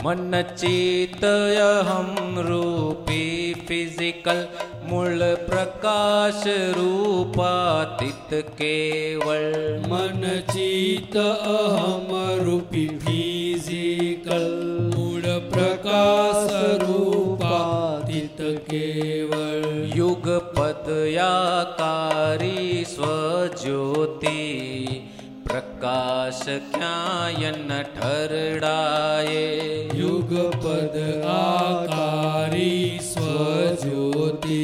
મન ચિતયહમ રૂપી ફિઝિકલ મૂળ પ્રકાશ રૂપાતીત કેવળ મન ચિત અહમ રૂપી ફિઝિકલ મૂળ પ્રકાશ રૂપાતીત કેવળ યુગ પદયાકારી સ્વજ્યોતિ પ્રકાશ ક્યાંય ન ઠરડાય યુગપદ આકારી સ્વજ્યોતિ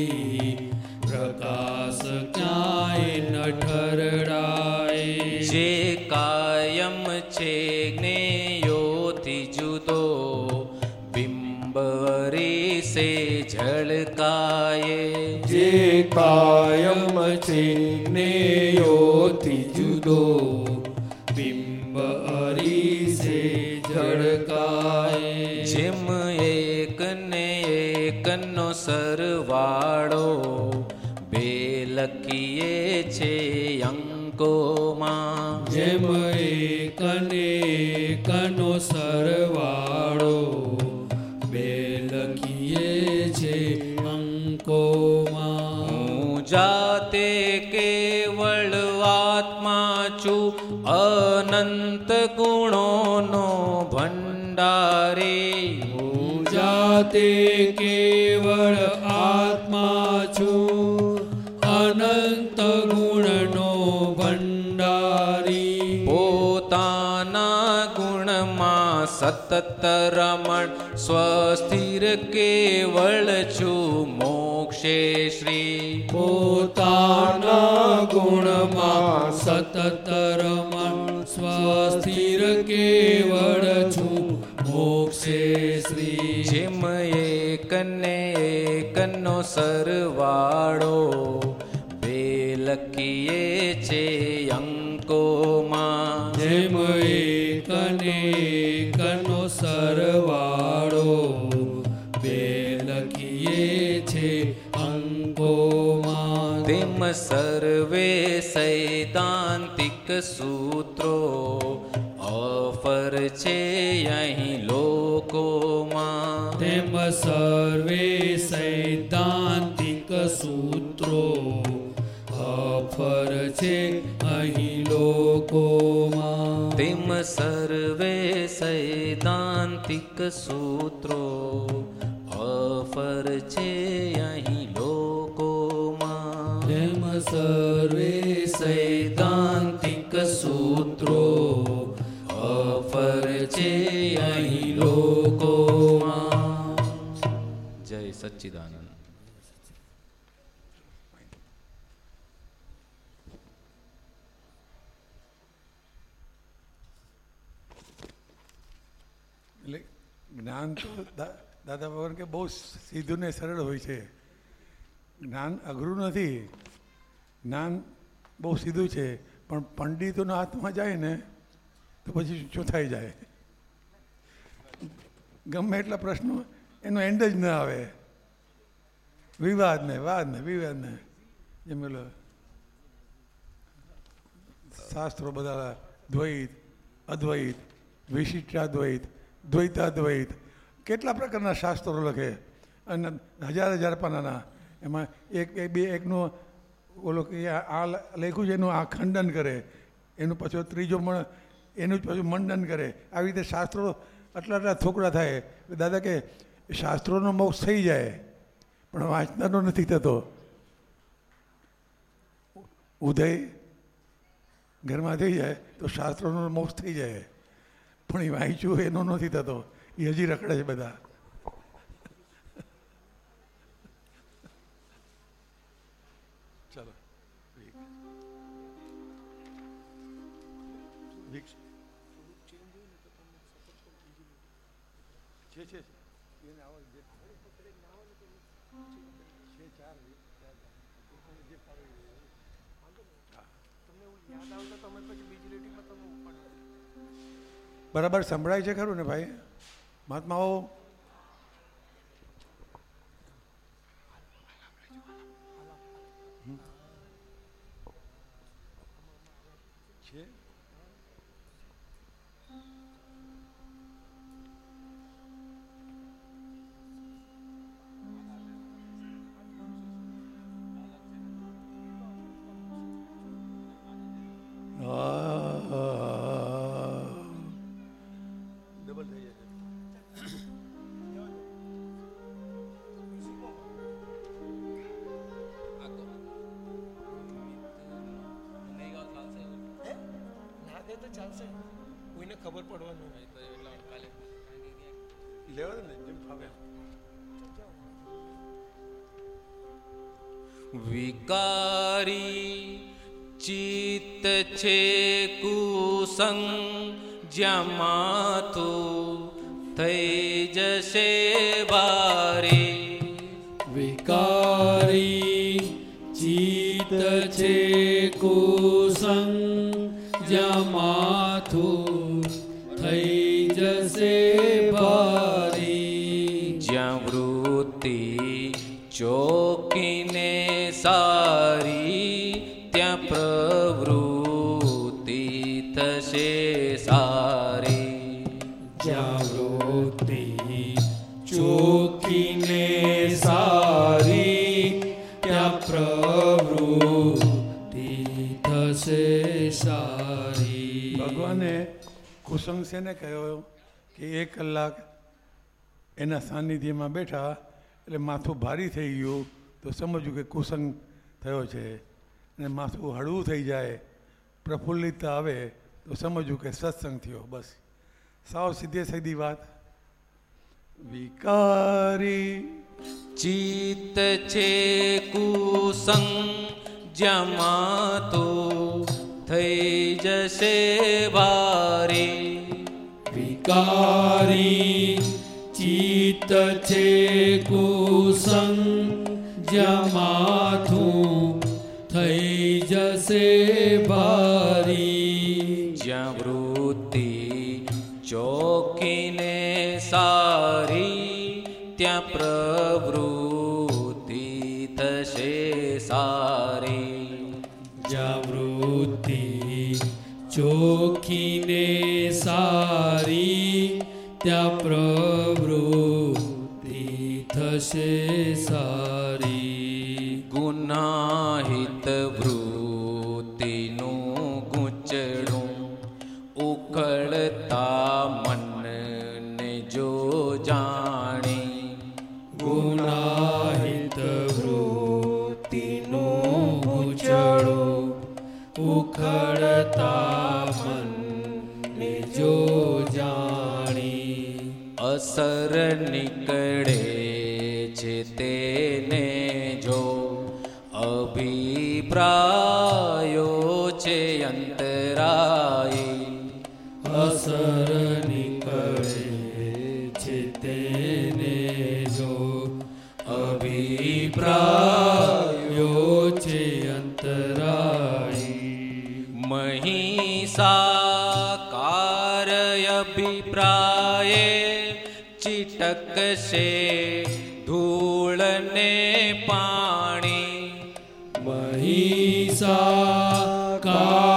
પ્રકાશ ક્યાંય ન ઠરડાય જે કાયમ છે જ્ઞેયોથી જુદો બિંબરી સે ઝળકાય જે કાયમ છે જ્ઞેયોથી જુદો સરવાળો બે લખીએ છે અંકોમાં. જેમ એકને કનો સરવાળો બે લખીએ છે અંકોમાં. હું જાતે કેવળ આત્મા છું અનંત ગુણોનો ભંડારી. હું જાતે કેવળ સતત રમણ સ્વસ્થિર કેવળ છું મોક્ષે શ્રી પોતાના ગુણમાં સતત રમણ સ્વસ્થિર કેવળ છું મોક્ષે શ્રી જેમ એકને એકનો સરવાળો બે લખીએ છે અંકોમાં જેમ એકનો સરવાળો બે લખીએ છે અંકોમાં તેમ સર્વે સૈદ્ધાંતિક સૂત્રો ઓફર છે અહીં લોકોમાં. તેમ સર્વે સૈદ્ધાંતિક સૂત્રો અફર છે અહીં લોકોમાં. તેમ સર્વે સૈદ્ધાંતિક સૂત્રો. અફર છે અહીં લોકોમાં. તેમ સર્વે સૈદ્ધાંતિક સૂત્રો. અફર છે અહીં લોકોમાં. જય સચ્ચિદાનંદ એટલે જ્ઞાન તો દા- દાદા ભગવાન કે બહુ સીધું ને સરળ હોય છે. જ્ઞાન અઘરું નથી. જ્ઞાન બહુ સીધું છે. પણ પંડિતોના હાથમાં જાય ને, તો પછી ચોથાઈ જાય. ગમે એટલા પ્રશ્નો, એનો એન્ડ જ ન આવે. વિવાદ ને, વાદ ને, વિવાદ ને. જેમ પેલો શાસ્ત્રો બધા દ્વૈત, અદ્વૈત, વિશિષ્ટાદ્વૈત, દ્વૈતાદ્વૈત કેટલા પ્રકારના શાસ્ત્રો લખે? અને હજાર હજાર પાનાના. એમાં એક એક, બે, એકનું ઓલો કે આ લખ્યું છે, એનું આ ખંડન કરે. એનું પછી ત્રીજો મણ, એનું જ પાછું મંડન કરે. આવી રીતે શાસ્ત્રો આટલા આટલા થોકડા થાય. દાદા કે શાસ્ત્રોનો મોક્ષ થઈ જાય, પણ વાંચનારનો નથી થતો. ઉદય ઘરમાં થઈ જાય, તો શાસ્ત્રોનો મોક્ષ થઈ જાય. પણ એ વાંચ્યું એનો નથી થતો. એ હજી રખડે છે બધા. ચાલો છે છે બરાબર સંભળાય છે ખરું ને ભાઈ? મહાત્માઓ વિકારી ચિત્ત છે કુસંગ જ્યાં માથું થઈ જશે ભારે કુસંગ છે કે એક કલાક એના સાનિધ્યમાં બેઠા એટલે માથું ભારી થઈ ગયું તો સમજવું કે કુસંગ થયો છે. અને માથું હળવું થઈ જાય પ્રફુલ્લિતતા આવે તો સમજવું કે સત્સંગ થયો, બસ. સાવ સીધે સીધી વાત. વિકારી ચિત્ત છે કુસંગ, જ્યાં માથું થઈ જશે ભારે વિકારી ચિત છે કુસંગ જમાથું માથું થઈ જશે ભારી જ્યાં વૃત્તિ ચોકીને સારી ત્યાં પ્રવૃત્તિ થશે સારી જ્યાં વૃત્તિ ચોખીને ત્યાં પ્રવૃત્તિ થશે સારી ગુનાહિત વૃત્તિનું મહિષાકાર चिटक ચિટકશે ધૂળને પાણી મહિષાકાર અભિપ્રાયે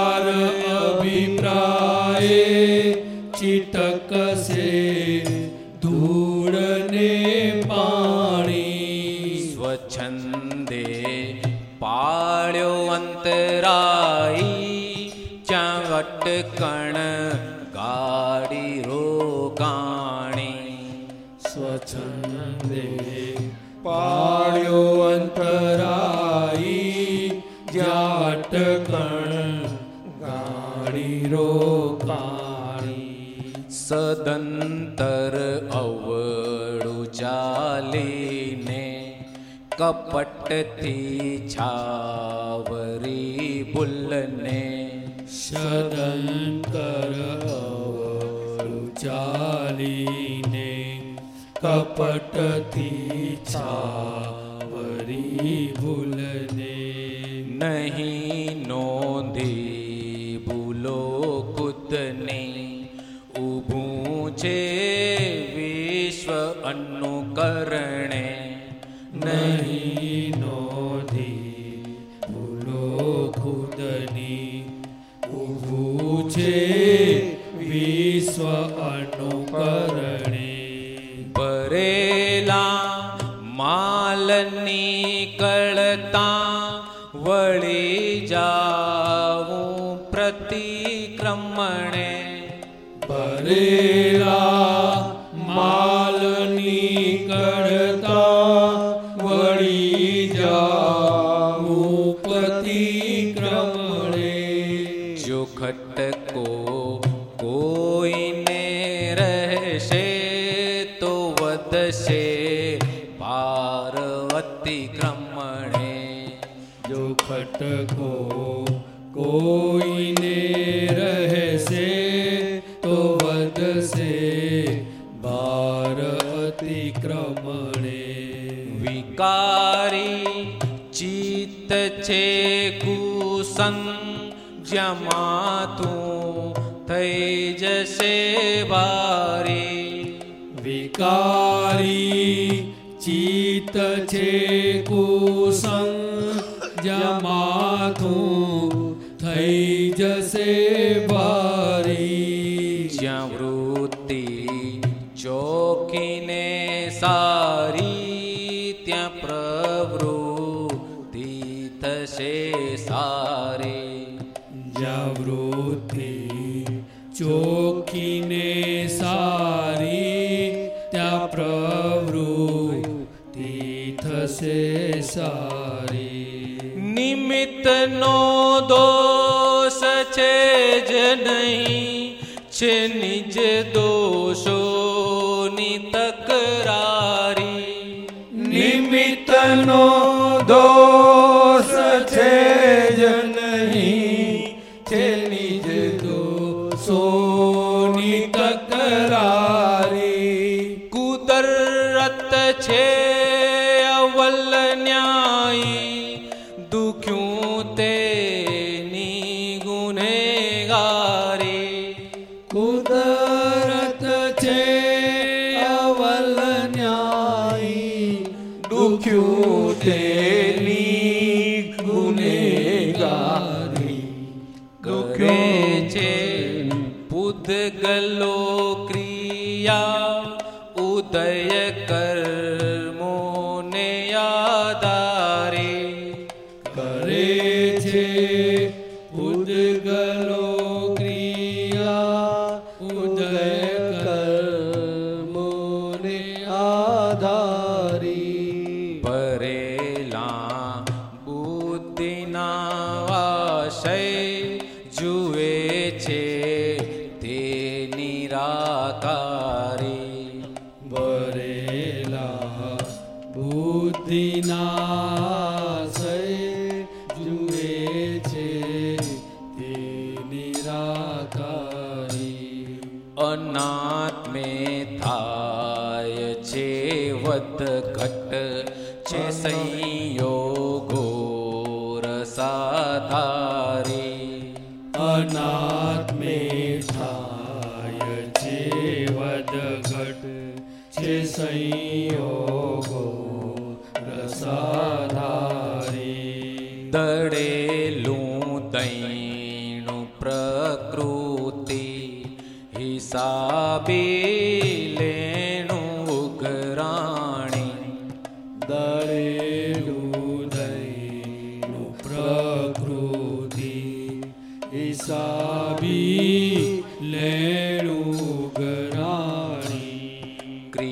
કપટથી છાવરી ભૂલને શરણ કર ચાલીને કપટથી છાવરી ત્યાં વૃત્તિ ચોકી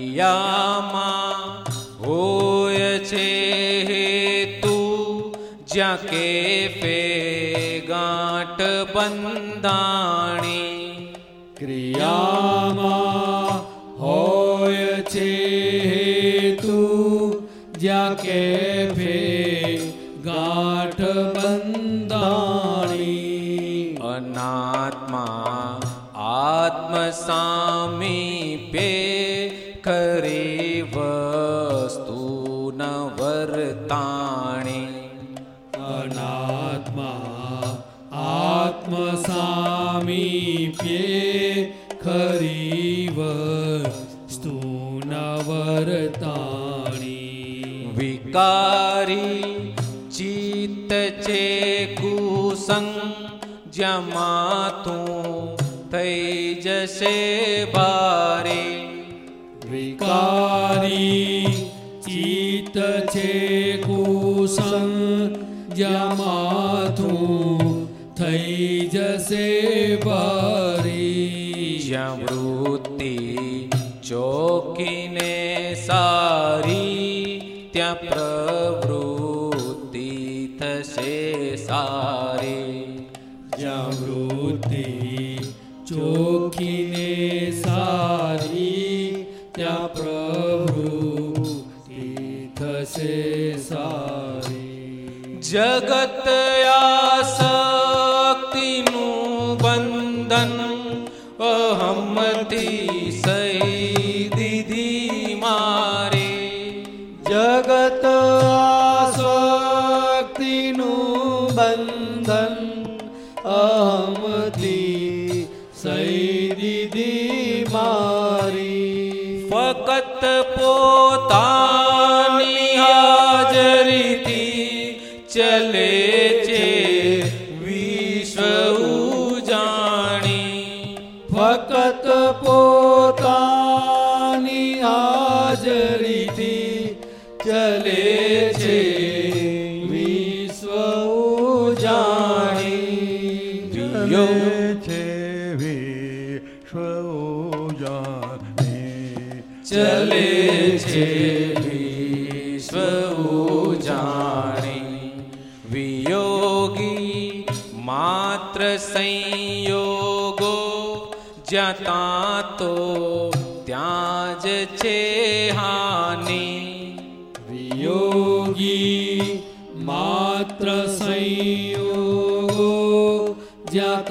હૈયામાં હોય છે હેતુ જ્યાં કેફે ગાંઠ બંધાણી ક્રિયામાં હોય છે હેતુ જ્યાં કે કેફે ગાંઠ બંધાણી અનાત્મા આત્મ સામી जमा વિયોગી માત્ર સંયોગો જ્યાં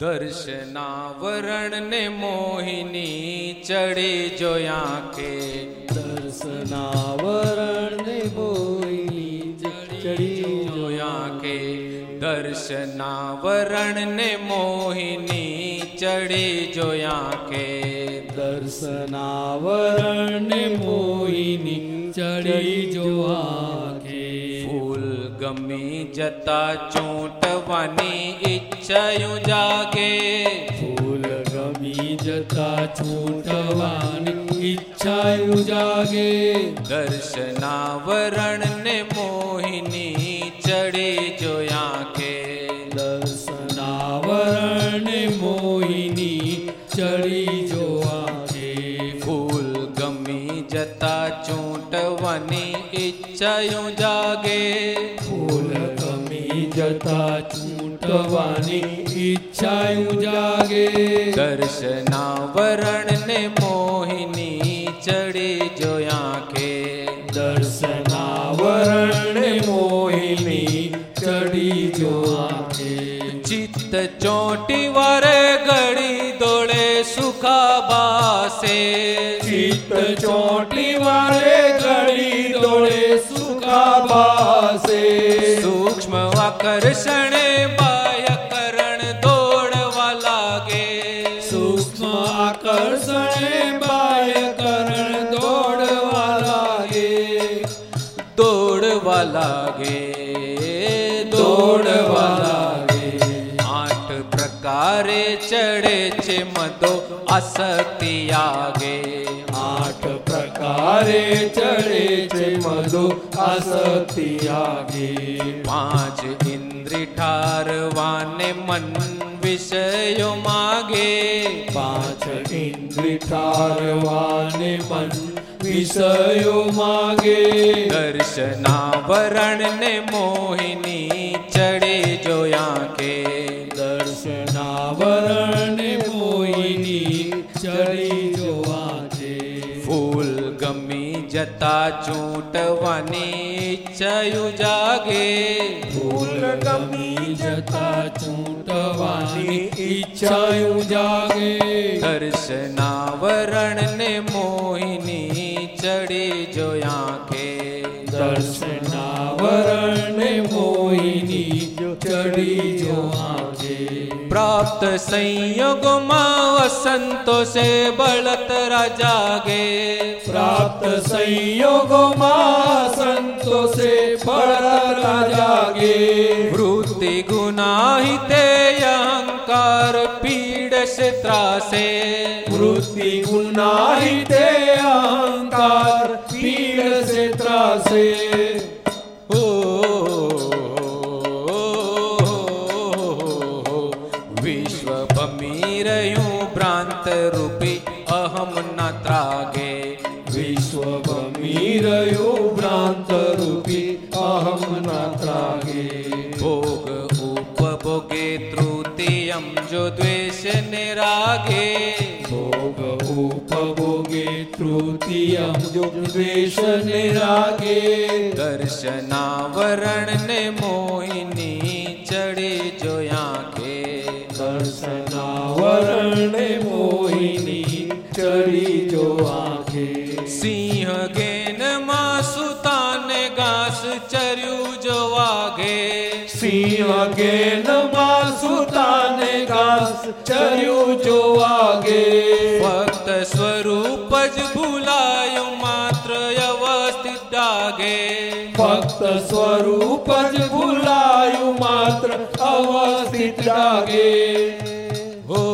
દર્શનાવરણ ને મોહિની ચડી જોયા કે દર્શનાવરણ ને મોહિની ચડી જોયા કે દર્શનાવરણ ને મોહિની ચડી જોયા કે દર્શનાવરણ ને મોહિની ચડી જોવા કે ફૂલ ગમી જતા ચૂંટવાની ઈચ્છયું જાગે ફૂલ ગમી જતા છૂટવાની ઈચ્છાયું જાગે દર્શનાવરણ ને મોહિની ચડે જોયા કે દર્શનાવરણ ને મોહિની ચડી જોવા કે ફૂલ ગમી જતા ચૂંટવાની ઈચ્છાયું જાગે ફૂલ જતા છૂટવાની ઈચ્છા જાગે દર્શનાવરણ ને મોહિની ચડી જોયા કે દર્શનાવરણ ને મોહિની ચડી જો કે ચિત્ત ચોટી વરે ગળી દોડે સુખાબાસે ચિત્ત ચોટી વરે ગળી દોડે સૂક્ષ્મ આકર્ષણે બાય કરણ દોડવા લાગે. સૂક્ષ્મ આકર્ષણે બાય કરણ દોડવા લાગે. દોડવા લાગે દોડવા લાગે. આઠ પ્રકારે ચડે છે મદો આસક્તિ આગે. આઠ પ્રકારે ચડે મધુ આસક્તિ આગે પાંચ ઇન્દ્રિ ઠારવાને મન વિષયો માગે પાંચ ઇન્દ્રિ ઠારવાને મન વિષયો માગે દર્શનાવરણ ને મોહિની ચડે જોયા જતા ચૂંટવાની ઈચ્છાયું જાગે. ભૂલ ગમી જતા ચૂંટવાની ઈચ્છા જાગે. દર્શનાવરણ ને મોહિની ચડી જોયા કે દર્શનાવરણ મોહિની ચડી પ્રાપ્ત સંયોગમાં અસંતોષે બળતરા જાગે પ્રાપ્ત સંયોગોમાં સંતોષે બળતરા જાગે વૃત્તિ ગુનાહિતે અહંકાર પીડશે ત્રાસે વૃત્તિ ગુનાહિતે અહંકાર પીડ સે ત્રાસે ઓ ને રાગે ભોગ ઉપભોગે તૃતીયમ જો દ્વેષ ને રાગે. દર્શનાવરણ ને મોહિની ચડે જોયા કે દર્શનાવરણ મોહિની ચડી જો આંખે. સિંહ ગેનમાં સુતાને ઘાસ ચર્યું જો વાગે. સિંહ સુતાને ઘાસ ચર્યું જો ભક્ત સ્વરૂપ જ ભૂલાયું માત્ર અવસ્થિત ડાગે ભક્ત સ્વરૂપ જ ભૂલાયું માત્ર અવસ્થિત લાગે હો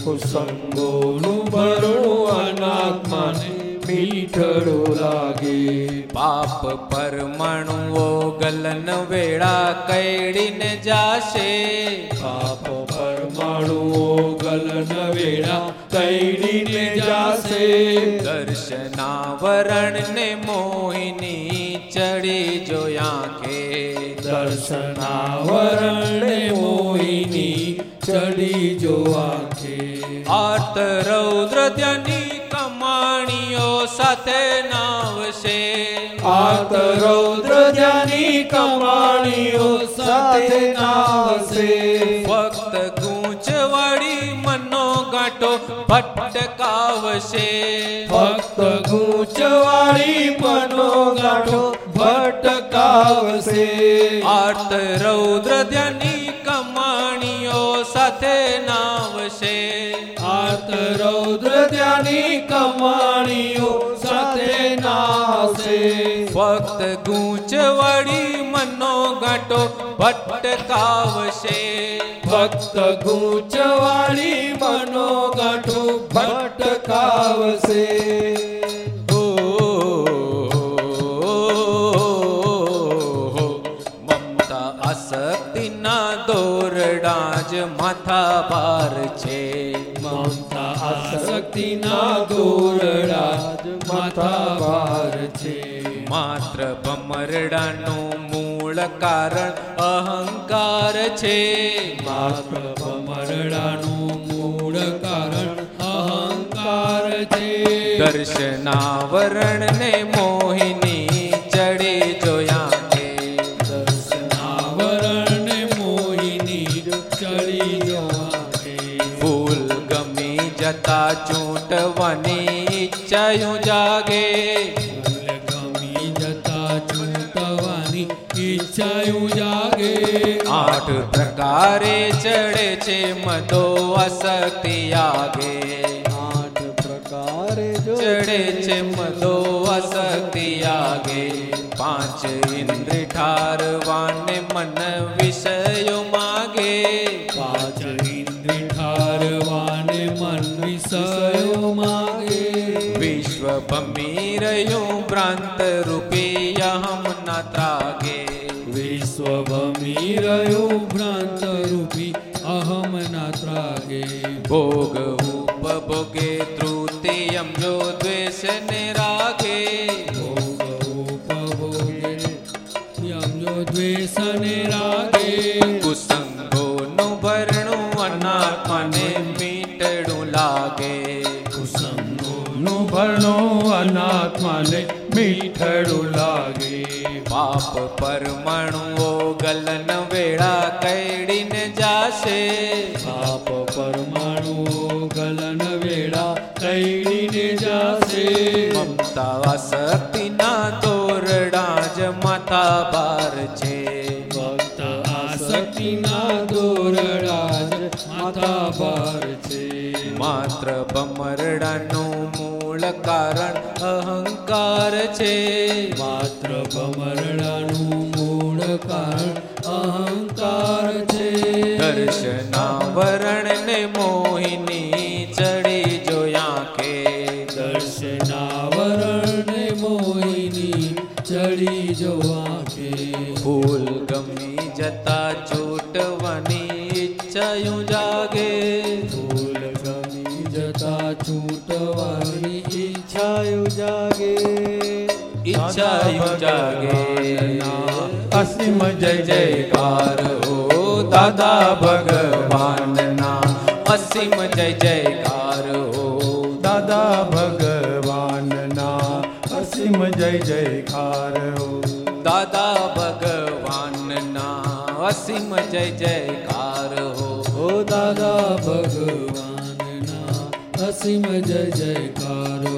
કુસંગોનું ભરણું અનાત્માને મીઠડું લાગે. પાપ પરમાણુઓ ગલન વેળા કૈડીને જાશે. પાપ પરમાણુઓ ગલન વેળા કૈડીને જાશે. દર્શનાવરણ ને મોહિની ચડી જોયા કે દર્શનાવરણ મોહિની ચડી જો આંખે. આર્ત રૌદ્ર ધ્યાની કમાણીઓ સાથે નાવશે. આત રૌદ્ર ધ્યાની કમાણીઓ સાથે નાવશે. ફક્ત ગૂંચવાળી મનો ગાંઠો ભટકાવશે. ભક્ત ગૂંચવાળી મનો ગાંઠો ભટકાવશે. આત રૌદ્ર ધ્યાની કમાણીઓ સાથે નાવશે. આત રૌદ્ર ધ્યાની કમાણીઓ સાથે નાવશે ફક્ત ગૂંચવાળી મનો ગાંટો ભટકાવશે ભક્ત ગૂંચવાળી મનો ગાંઠો ભટકાવશે મમતા આસક્તિના દોરડા જ માથા ભાર છે આસક્તિના દોરડા માથા ભાર છે. માત્ર ભમરડાનું મૂળ કારણ અહંકાર છે. માત્ર ભમરડાનું મૂળ કારણ અહંકાર છે. દર્શનાવરણને મોહિની જતા ચૂંટવાની ઈચ્છાયું જાગે. ગમી જતા ચૂંટવાની ઈચ્છાયું જાગે. આઠ પ્રકારે ચડે છે મતો અશક્તિ આગે. આઠ પ્રકારે ચડે છે મતો અશક્તિ આગે. પાંચ ઇન્દ્ર ઠારવાને મન વિષયો માગે. ભ્રાંત રૂપી અહમ ના ત્રાગે. વિશ્વ ભમી રહ્યું ભ્રાંત રૂપી અહમ ના ત્રાગે. ભોગ ઉપભોગે અનાત્માને મીઠડું લાગે બાપ પરમણુઓ ગલન વેળા કૈડીને જાશે બાપ પરમણુઓ ગલન વેળા કૈડીને જાશે મમતા આસક્તિના તોરડા જ માથા બાર છે ભક્ત આસક્તિના તોરડા જ માથા બાર છે માત્ર ભમરડાનું મૂળ કારણ અહંકાર છે માત્ર ભમરડાનું મૂળ કારણ અહંકાર છે દર્શનાવરણને મોહિની ચડી જોયા કે દર્શનાવરણને મોહિની ચડી જોવા કે ફૂલ ગમી જતા ચૂંટવાની જાગે ઈચ્છાયું જાગે અસીમ જય જયકાર હો દાદા ભગવાનના અસીમ જય જયકાર હો દાદા ભગવાનના અસીમ જય જયકાર હો દાદા ભગવાનના અસીમ જય જયકાર હો દાદા ભગવાનના અસીમ જય જયકાર હો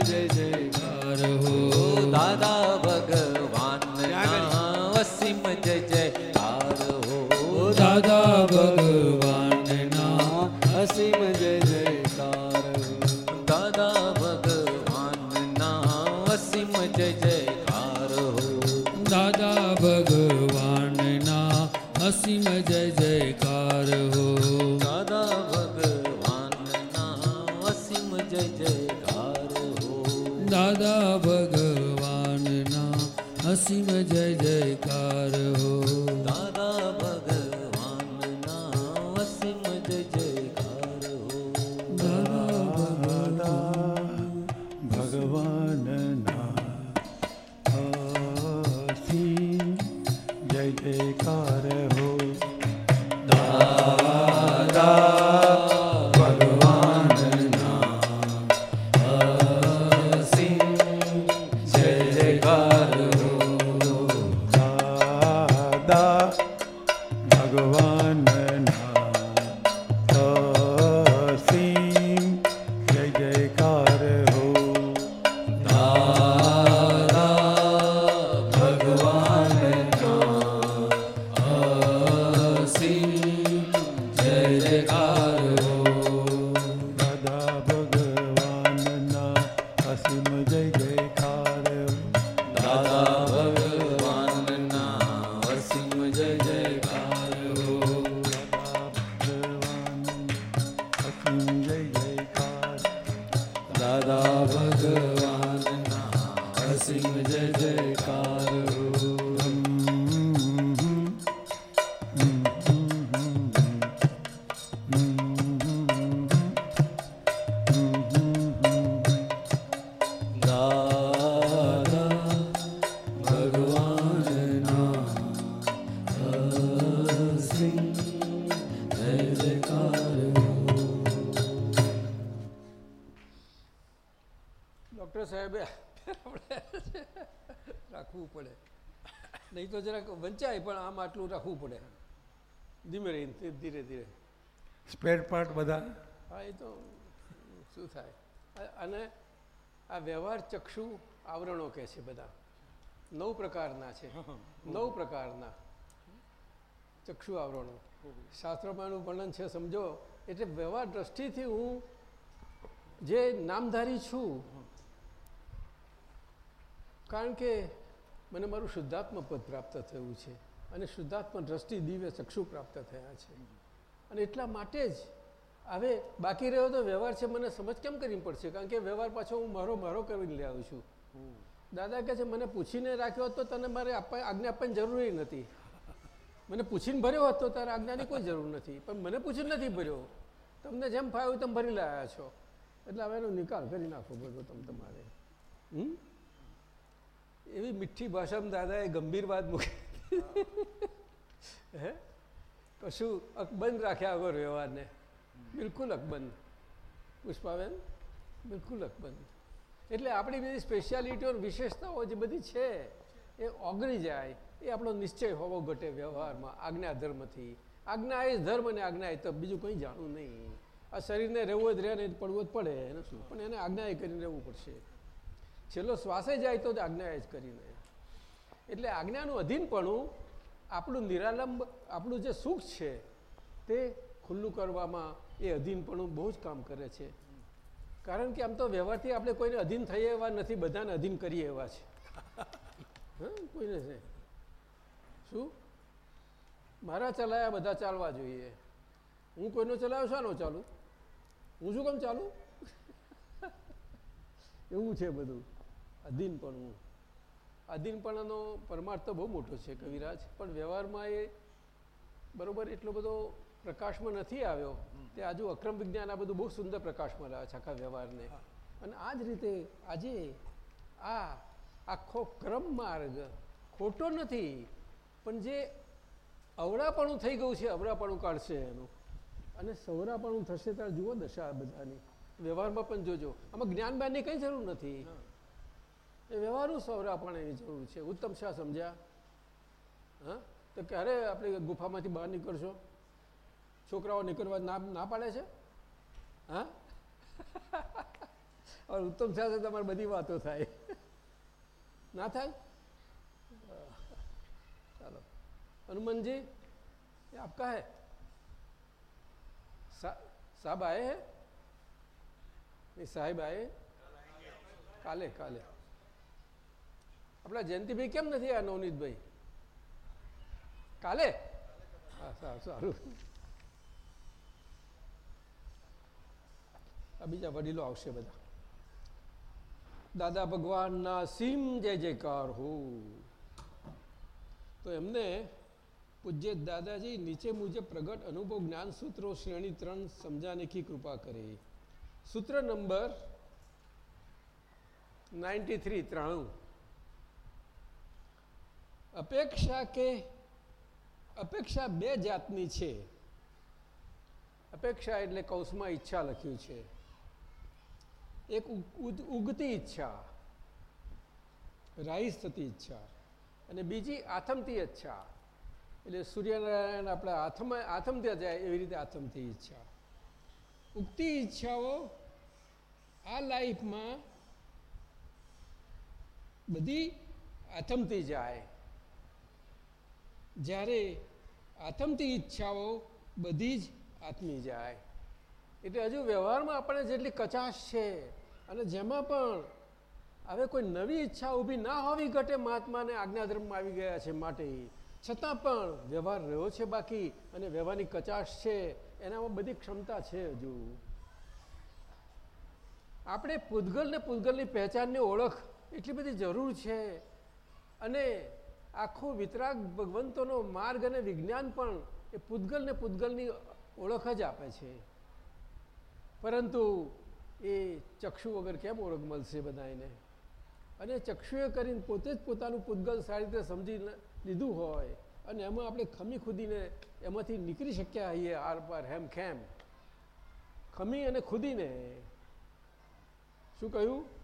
તો જરાક વંચાય પણ આમ આટલું રાખવું પડે. ધીમે રહીને ધીરે- ધીરે ધીરે. સ્પેર પાર્ટ બધા? હા એ તો શું થાય? અને આ વ્યવહાર ચક્ષુ આવરણો કહે છે બધા. નવ પ્રકારના છે. નવ પ્રકારના ચક્ષુ આવરણો. શાસ્ત્રોમાં એનું વર્ણન છે સમજો. એટલે વ્યવહાર દ્રષ્ટિથી હું જે નામધારી છું કારણ કે મને મારું શુદ્ધાત્મ પદ પ્રાપ્ત થયું છે. અને શુદ્ધાત્મ દ્રષ્ટિ દિવ્ય ચક્ષુ પ્રાપ્ત થયા છે. અને એટલા માટે જ હવે બાકી રહ્યો તો વ્યવહાર છે મને સમજ કેમ કરવી પડશે? કારણ કે વ્યવહાર પાછો હું મારો મારો કરીને લઈ આવું છું. દાદા કહે છે, મને પૂછીને રાખ્યો હોત તને મારે આપવા આજ્ઞા આપવાની જરૂર નથી. મને પૂછીને ભર્યો હોત તારે આજ્ઞાની કોઈ જરૂર નથી. પણ મને પૂછીને નથી ભર્યો. તમને જેમ ફાવ્યું તેમ ભરી લાયા છો. એટલે હવે એનો નિકાલ કરી નાખો બધો તમે તમારે. હમ? એવી મીઠી ભાષામાં દાદાએ ગંભીર વાત મૂકી. હે? કશું અકબંધ રાખ્યા આગળ વ્યવહારને. બિલકુલ અકબંધ. પુષ્પાબેન, બિલકુલ અકબંધ. એટલે આપણી બધી સ્પેશિયાલિટીઓ વિશેષતાઓ જે બધી છે, એ ઓગળી જાય. એ આપણો નિશ્ચય હોવો ઘટે વ્યવહારમાં, આજ્ઞા ધર્મથી. આજ્ઞા એ ધર્મ અને આજ્ઞા એ તો બીજું કંઈ જાણવું નહીં. આ શરીરને રહેવું જ રહે ને પડવું જ પડે. એને શું? પણ એને આજ્ઞા એ કરીને રહેવું પડશે. છેલ્લો શ્વાસે જાય તો આજ્ઞા જ કરી લે. એટલે આજ્ઞાનું અધીનપણું આપણું નિરાલંબ, આપણું જે સુખ છે, તે ખુલ્લું કરવામાં એ અધીનપણું બહુ જ કામ કરે છે. કારણ કે આમ તો વ્યવહારથી આપણે કોઈને અધીન થઈએ એવા નથી, બધાને અધીન કરીએ એવા છે. કોઈને છે? શું? મારા ચલાયા, બધા ચાલવા જોઈએ. હું કોઈનો ચલાવ્યો શાનો ચાલુ? હું શું કેમ ચાલું? એવું છે બધું. અધીનપણું. અધીનપણાનો પરમાર્થ તો બહુ મોટો છે, કવિરાજ. પણ વ્યવહારમાં એ બરાબર એટલો બધો પ્રકાશમાં નથી આવ્યો તે આજુ અક્રમ વિજ્ઞાન આ બધું બહુ સુંદર પ્રકાશમાં લાવે છે આખા વ્યવહારને. અને આ જ રીતે આજે આ આખો ક્રમ માર્ગ ખોટો નથી, પણ જે અવળાપણું થઈ ગયું છે, અવળાપણું કાઢશે એનું. અને સવરાપણું થશે ત્યારે જુઓ દશા બધાની. વ્યવહારમાં પણ જોજો. આમાં જ્ઞાનબાનની કંઈ જરૂર નથી. એ વ્યવહારનું સ્વભાવ આપણને જરૂર છે. ઉત્તમ શાહ સમજ્યા? હા? તો ક્યારે આપણે ગુફામાંથી બહાર નીકળશો? છોકરાઓ નીકળવા ના ના પાડે છે? હા? હવે ઉત્તમ સાથે તમારે બધી વાતો થાય. ના થાય? ચાલો. હનુમાનજી, એ આપકા હે? સાહેબ આયે હે? સાહેબ આયે? કાલે કાલે. આપણા જયંતિભાઈ કેમ નથી આ નવનીતભાઈ? કાલે? હા સારું. સારું બીજા વડીલો આવશે બધા. દાદા ભગવાનના સીમ જય જયકાર હો. તો એમને પૂજ્ય દાદાજી નીચે મુજબ પ્રગટ અનુભવ જ્ઞાન સૂત્રો શ્રેણી ત્રણ સમજાને કી કૃપા કરી. સૂત્ર નંબર નાઇન્ટી થ્રી ત્રાણું. અપેક્ષા કે અપેક્ષા બે જાતની છે. અપેક્ષા એટલે કૌશમાં ઈચ્છા લખ્યું છે. એક ઉગ- ઉગ- ઉગતી ઈચ્છા, રાઈસ થતી ઈચ્છા અને બીજી આથમતી ઈચ્છા. એટલે સૂર્યનારાયણ આપણા આથમ, આથમતા જાય એવી રીતે આથમતી ઈચ્છા. ઉગતી ઈચ્છાઓ આ લાઈફમાં બધી આથમતી જાય. જ્યારે આથમતી ઈચ્છાઓ બધી જ આત્મી જાય. એટલે હજુ વ્યવહારમાં આપણે જેટલી કચાશ છે અને જેમાં પણ હવે કોઈ નવી ઈચ્છા ઊભી ના હોવી ઘટે મહાત્માને આજ્ઞાધર્મમાં આવી ગયા છે માટે. છતાં પણ વ્યવહાર રહ્યો છે બાકી અને વ્યવહારની કચાશ છે, એનામાં બધી ક્ષમતા છે હજુ. આપણે પૂતગલ ને પૂતગલની પહેચાનની ઓળખ એટલી બધી જરૂર છે અને આખો વિતરાગ ભગવંતોનો માર્ગ અને વિજ્ઞાન પણ એ પૂતગલ ને પૂતગલની ઓળખ જ આપે છે. પરંતુ એ ચક્ષુ વગર કેમ ઓળખ મળશે બધાને અને ચક્ષુએ કરીને પોતે જ પોતાનું પૂતગલ સારી રીતે સમજી લીધું હોય અને એમાં આપણે ખમી ખુદીને એમાંથી નીકળી શક્યા હોઈએ આર પાર હેમ ખેમ. ખમી અને ખુદીને શું કહ્યું?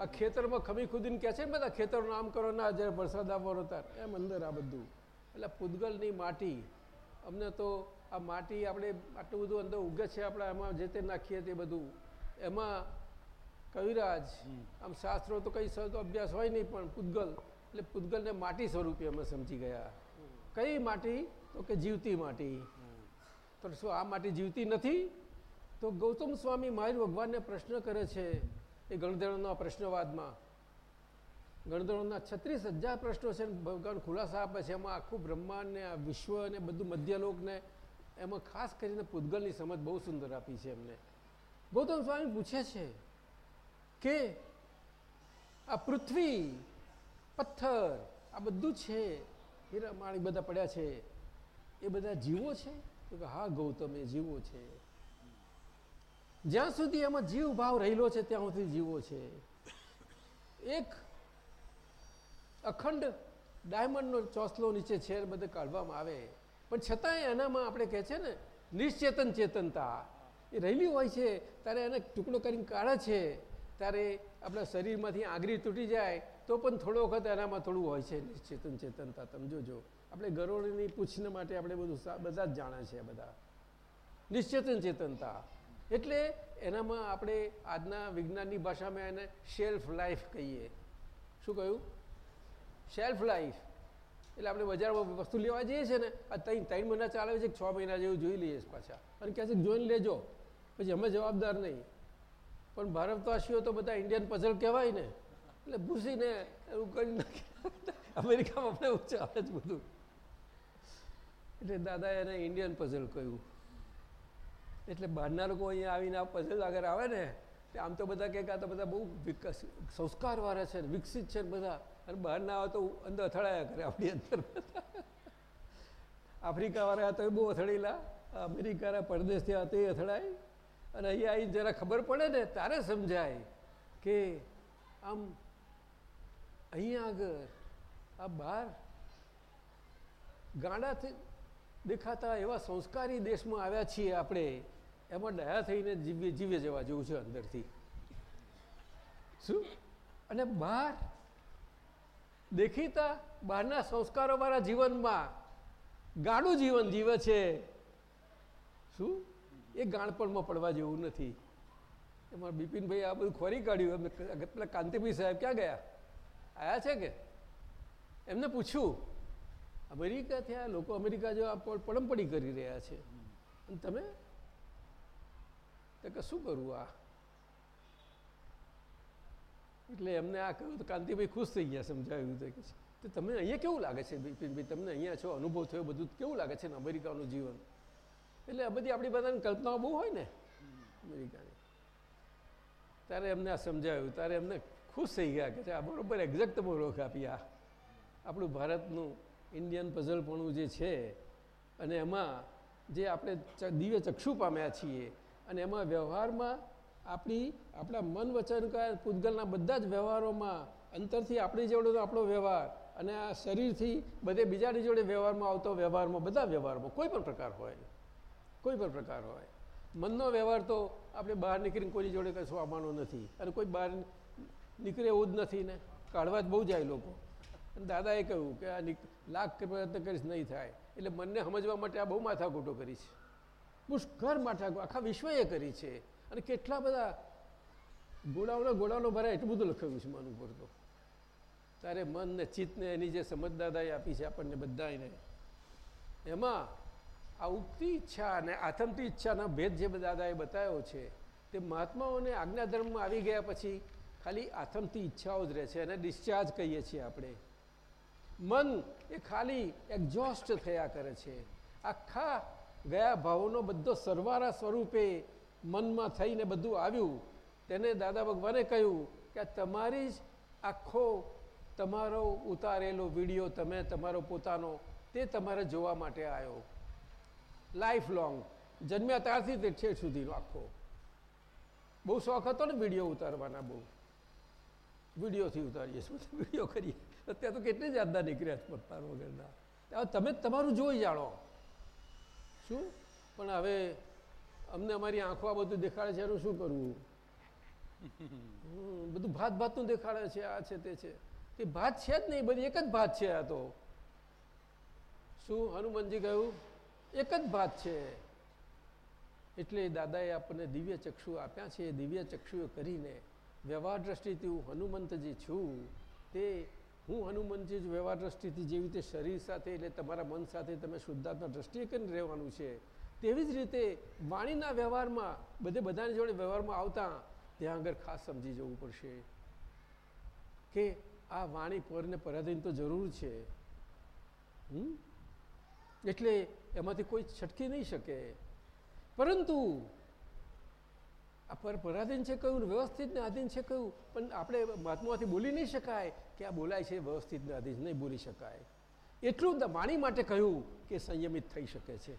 આ ખેતરમાં ખમી ખુદીને કહે છે ને બધા ખેતરનું આમ કરો ના જ્યારે વરસાદ આવવાનો હતા એમ અંદર આ બધું. એટલે પૂતગલની માટી અમને તો આ માટી આપણે આટલું બધું અંદર ઉગે છે આપણે એમાં જે તે નાખીએ તે બધું. એમાં કવિરાજ આમ શાસ્ત્રો તો કઈ તો અભ્યાસ હોય નહીં પણ પૂતગલ એટલે પૂતગલને માટી સ્વરૂપે અમે સમજી ગયા. કઈ માટી? તો કે જીવતી માટી. તો શું આ માટી જીવતી નથી? તો ગૌતમ સ્વામી મહાવીર ભગવાનને પ્રશ્ન કરે છે એ ગણધર્વના પ્રશ્નવાદમાં. ગણધર્વના છત્રીસ હજાર પ્રશ્નો છે ભગવાન ખુલાસા આપે છે. એમાં આખું બ્રહ્માંડ ને આ વિશ્વ ને બધું મધ્યલોકને એમાં ખાસ કરીને પૂતગલની સમજ બહુ સુંદર આપી છે એમને. ગૌતમ સ્વામી પૂછે છે કે આ પૃથ્વી, પથ્થર, આ બધું છે? હીરા માણી બધા પડ્યા છે. એ બધા જીવો છે? હા ગૌતમ, એ જીવો છે. જ્યાં સુધી એમાં જીવ ભાવ રહેલો છે, ત્યાં સુધી જીવો છે. એક અખંડ ડાયમંડનો ચોસલો નીચે છે એ બધે કાઢવામાં આવે. પણ છતાંય એનામાં આપણે કહે છે ને, નિશ્ચેતન ચેતનતા. એ રહેલી હોય છે, ત્યારે એને ટુકડો કરીને કાઢે છે. ત્યારે આપણા શરીરમાંથી આંગળી તૂટી જાય, તો પણ થોડો વખત એનામાં થોડું હોય છે નિશ્ચેતન ચેતનતા. તમે જોજો. આપણે ગરોળની પૂછને માટે આપણે બધું બધા જ જાણે છે બધા. નિશ્ચેતન ચેતનતા. એટલે એનામાં આપણે આજના વિજ્ઞાનની ભાષામાં એને શેલ્ફ લાઈફ કહીએ. શું કહ્યું? શેલ્ફ લાઈફ એટલે આપણે બજારમાં વસ્તુ લેવા જઈએ છીએ ને, આ ત્રણ ત્રણ મહિના ચાલે છે છ મહિના જેવું જોઈ લઈએ પાછા. અને કહે છે જોઈને લેજો. પછી અમે જવાબદાર નહીં. પણ ભારતવાસીઓ તો બધા ઇન્ડિયન પઝલ કહેવાય ને. એટલે ભૂસીને એવું કરી નાખે. અમેરિકામાં આપણે ઊંચા જ બધું. એટલે દાદા એને ઇન્ડિયન પઝલ કહ્યું. એટલે બહારના લોકો અહીંયા આવીને આ પઝલ આગળ આવે ને આમ તો બધા કહે કે તો બધા બહુ વિકસ, સંસ્કારવાળા છે વિકસિત છે બધા. અને બહારના આવે તો અંદર અથડાયા કરે આપણી અંદર આફ્રિકાવાળા તો એ બહુ અથડેલા, અમેરિકાના પરદેશથી આ તે અથડાય. અને અહીંયા આવી જરા ખબર પડે ને, તારે સમજાય કે આમ અહીંયા આગળ આ બહાર ગાંડાથી દેખાતા એવા સંસ્કારી દેશમાં આવ્યા છીએ આપણે એમાં દયા થઈને જીવે જીવે જવા જેવું છે અંદરથી. શું? અને બહાર દેખીતા બહારના સંસ્કારોવાળા જીવનમાં ગાડું જીવન જીવે છે. શું? એ ગાણપણમાં પડવા જેવું નથી. એમાં બિપિનભાઈ આ બધું ખોરી કાઢ્યું. એમને પેલા કાંતિભાઈ સાહેબ ક્યાં ગયા? આવ્યા છે કે? એમને પૂછ્યું, અમેરિકા થયા લોકો અમેરિકા જો આ પ- પડમપડી કરી રહ્યા છે. અને તમે તો કે શું કરવું આ? એટલે એમને આ કહ્યું તો કાંતિભાઈ ખુશ થઈ ગયા સમજાવ્યું તે કે તો તમને અહીંયા કેવું લાગે છે બિપિનભાઈ તમને અહીંયા છો, અનુભવ થયો બધું કેવું લાગે છે ને અમેરિકાનું જીવન? એટલે આ બધી આપણી બધાની કલ્પનાઓ બહુ હોય ને અમેરિકાની. ત્યારે એમને આ સમજાવ્યું. ત્યારે એમને ખુશ થઈ ગયા કે આ બરોબર એક્ઝેક્ટ તમે ઓળખ આપી આ. આપણું ભારતનું ઇન્ડિયન પઝલપણું જે છે, અને એમાં જે આપણે દિવ્ય ચક્ષુ પામ્યા છીએ અને એમાં વ્યવહારમાં આપણી, આપણા મન વચન પૂતગલના બધા જ વ્યવહારોમાં અંતરથી આપણી જોડે આપણો વ્યવહાર અને આ શરીરથી બધે બીજાની જોડે વ્યવહારમાં આવતો વ્યવહારમાં, બધા વ્યવહારમાં, કોઈ પણ પ્રકાર હોય. કોઈ પણ પ્રકાર હોય. મનનો વ્યવહાર તો આપણે બહાર નીકળીને કોઈની જોડે કશું આવવાનો નથી અને કોઈ બહાર નીકળે એવું જ નથી ને. કાઢવા જ બહુ જાય લોકો. અને દાદાએ કહ્યું કે આ લાખ પ્રયત્ન કરીશ, નહીં થાય. એટલે મનને સમજવા માટે આ બહુ માથાકૂટો કરી પુષ્કળ માથાકૂટ આખા વિશ્વએ કરી છે. અને કેટલા બધા ગોળાઓના ગોળાનો ભરાય એટલું બધું લખાયું છે મન ઉપર તો. તારે મન ને ચિત્તને એની જે સમજદાદાએ આપી છે આપણને બધાને એમાં આ ઉગતી ઈચ્છા અને આથમતી ઈચ્છાના ભેદ જે દાદાએ બતાવ્યો છે, તે મહાત્માઓને આજ્ઞાધર્મમાં આવી ગયા પછી ખાલી આથમતી ઈચ્છાઓ જ રહે છે અને ડિસ્ચાર્જ કહીએ છીએ આપણે. મન એ ખાલી એક્ઝોસ્ટ થયા કરે છે. આખા ગયા ભાવોનો બધો સરવારા સ્વરૂપે મનમાં થઈને બધું આવ્યું. તેને દાદા ભગવાને કહ્યું કે તમારી જ આખો, તમારો ઉતારેલો વીડિયો તમે, તમારો પોતાનો, તે તમારે જોવા માટે આવ્યો. લાઈફ લોંગ જન્મ્યા ત્યારથી તે છેક સુધીનો આખો. બહુ શોખ હતો ને વીડિયો ઉતારવાના બહુ. વિડીયોથી ઉતારીએ શું વીડિયો કરીએ. અત્યારે તો કેટલી જાતના નીકળ્યા પત્તાર વગરના. તમે તમારું જોઈ જાણો. શું? પણ હવે અમને અમારી આંખો આ બધું દેખાડે છે, એનું શું કરવું? બધું ભાત ભાતનું દેખાડે છે, આ છે, તે છે. તે ભાત છે જ નહીં, બધી એક જ ભાત છે આ તો. શું હનુમાનજી કહ્યું? એક જ ભાત છે. એટલે દાદાએ આપણને દિવ્ય ચક્ષુ આપ્યા છે. દિવ્ય ચક્ષુએ કરીને વ્યવહાર દ્રષ્ટિથી હું હનુમંતજી છું. તે હું હનુમંતજી જ વ્યવહાર દ્રષ્ટિથી જેવી રીતે શરીર સાથે એટલે તમારા મન સાથે તમે શુદ્ધાત્મા દ્રષ્ટિએ કરીને રહેવાનું છે, તેવી જ રીતે વાણીના વ્યવહારમાં, બધે બધાની જોડે વ્યવહારમાં આવતા, ત્યાં આગળ ખાસ સમજી જવું પડશે કે આ વાણી પરને પરાધીન તો જરૂર છે? એટલે એમાંથી કોઈ છટકી નહીં શકે પરંતુ પર પરાધીન છે કયું વ્યવસ્થિતને આધીન છે કયું પણ આપણે મહાત્માથી બોલી નહીં શકાય કે આ બોલાય છે વ્યવસ્થિતને આધીન નહીં બોલી શકાય. એટલું વાણી માટે કહ્યું કે સંયમિત થઈ શકે છે.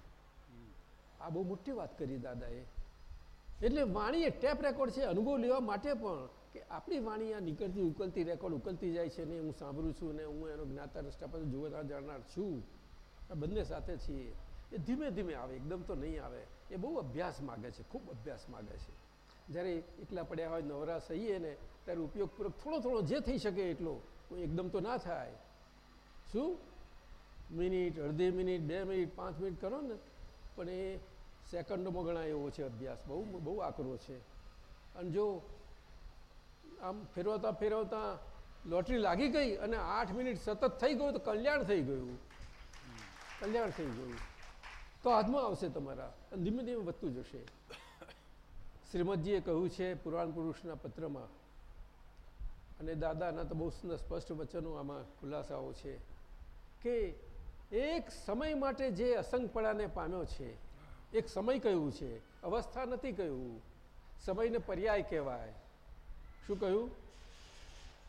આ બહુ મોટી વાત કરી દાદાએ. એટલે વાણી એ ટેપ રેકોર્ડ છે અનુભવ લેવા માટે પણ કે આપણી વાણી આ નીકળતી ઉકલતી રેકોર્ડ ઉકલતી જાય છે ને હું સાંભળું છું ને હું એનો જ્ઞાતા રસ્તા પર જોવા જાણનાર છું. બંને સાથે છીએ. એ ધીમે ધીમે આવે, એકદમ તો નહીં આવે. એ બહુ અભ્યાસ માગે છે, ખૂબ અભ્યાસ માગે છે. જ્યારે એકલા પડ્યા હોય, નવરા સહીએ ને, ત્યારે ઉપયોગપૂર્વક થોડો થોડો જે થઈ શકે એટલો એકદમ તો ના થાય. શું? મિનિટ, અડધી મિનિટ, બે મિનિટ, પાંચ મિનિટ કરો ને, પણ એ સેકન્ડોમાં ગણાય એવો છે અભ્યાસ. બહુ બહુ આકરો છે. અને જો આમ ફેરવતા ફેરવતા લોટરી લાગી ગઈ અને આઠ મિનિટ સતત થઈ ગયું, તો કલ્યાણ થઈ ગયું. કલ્યાણ થઈ ગયું. તો હાથમાં આવશે તમારા. અને ધીમે ધીમે વધતું જશે. શ્રીમદજીએ કહ્યું છે પુરાણ પુરુષના પત્રમાં, અને દાદાના તો બહુ સુંદર સ્પષ્ટ વચનો આમાં ખુલાસાઓ છે, કે એક સમય માટે જે અસંગપણાને પામ્યો છે, એક સમય કહ્યું છે, અવસ્થા નથી કહ્યું, સમયને પર્યાય કહેવાય. શું કહ્યું?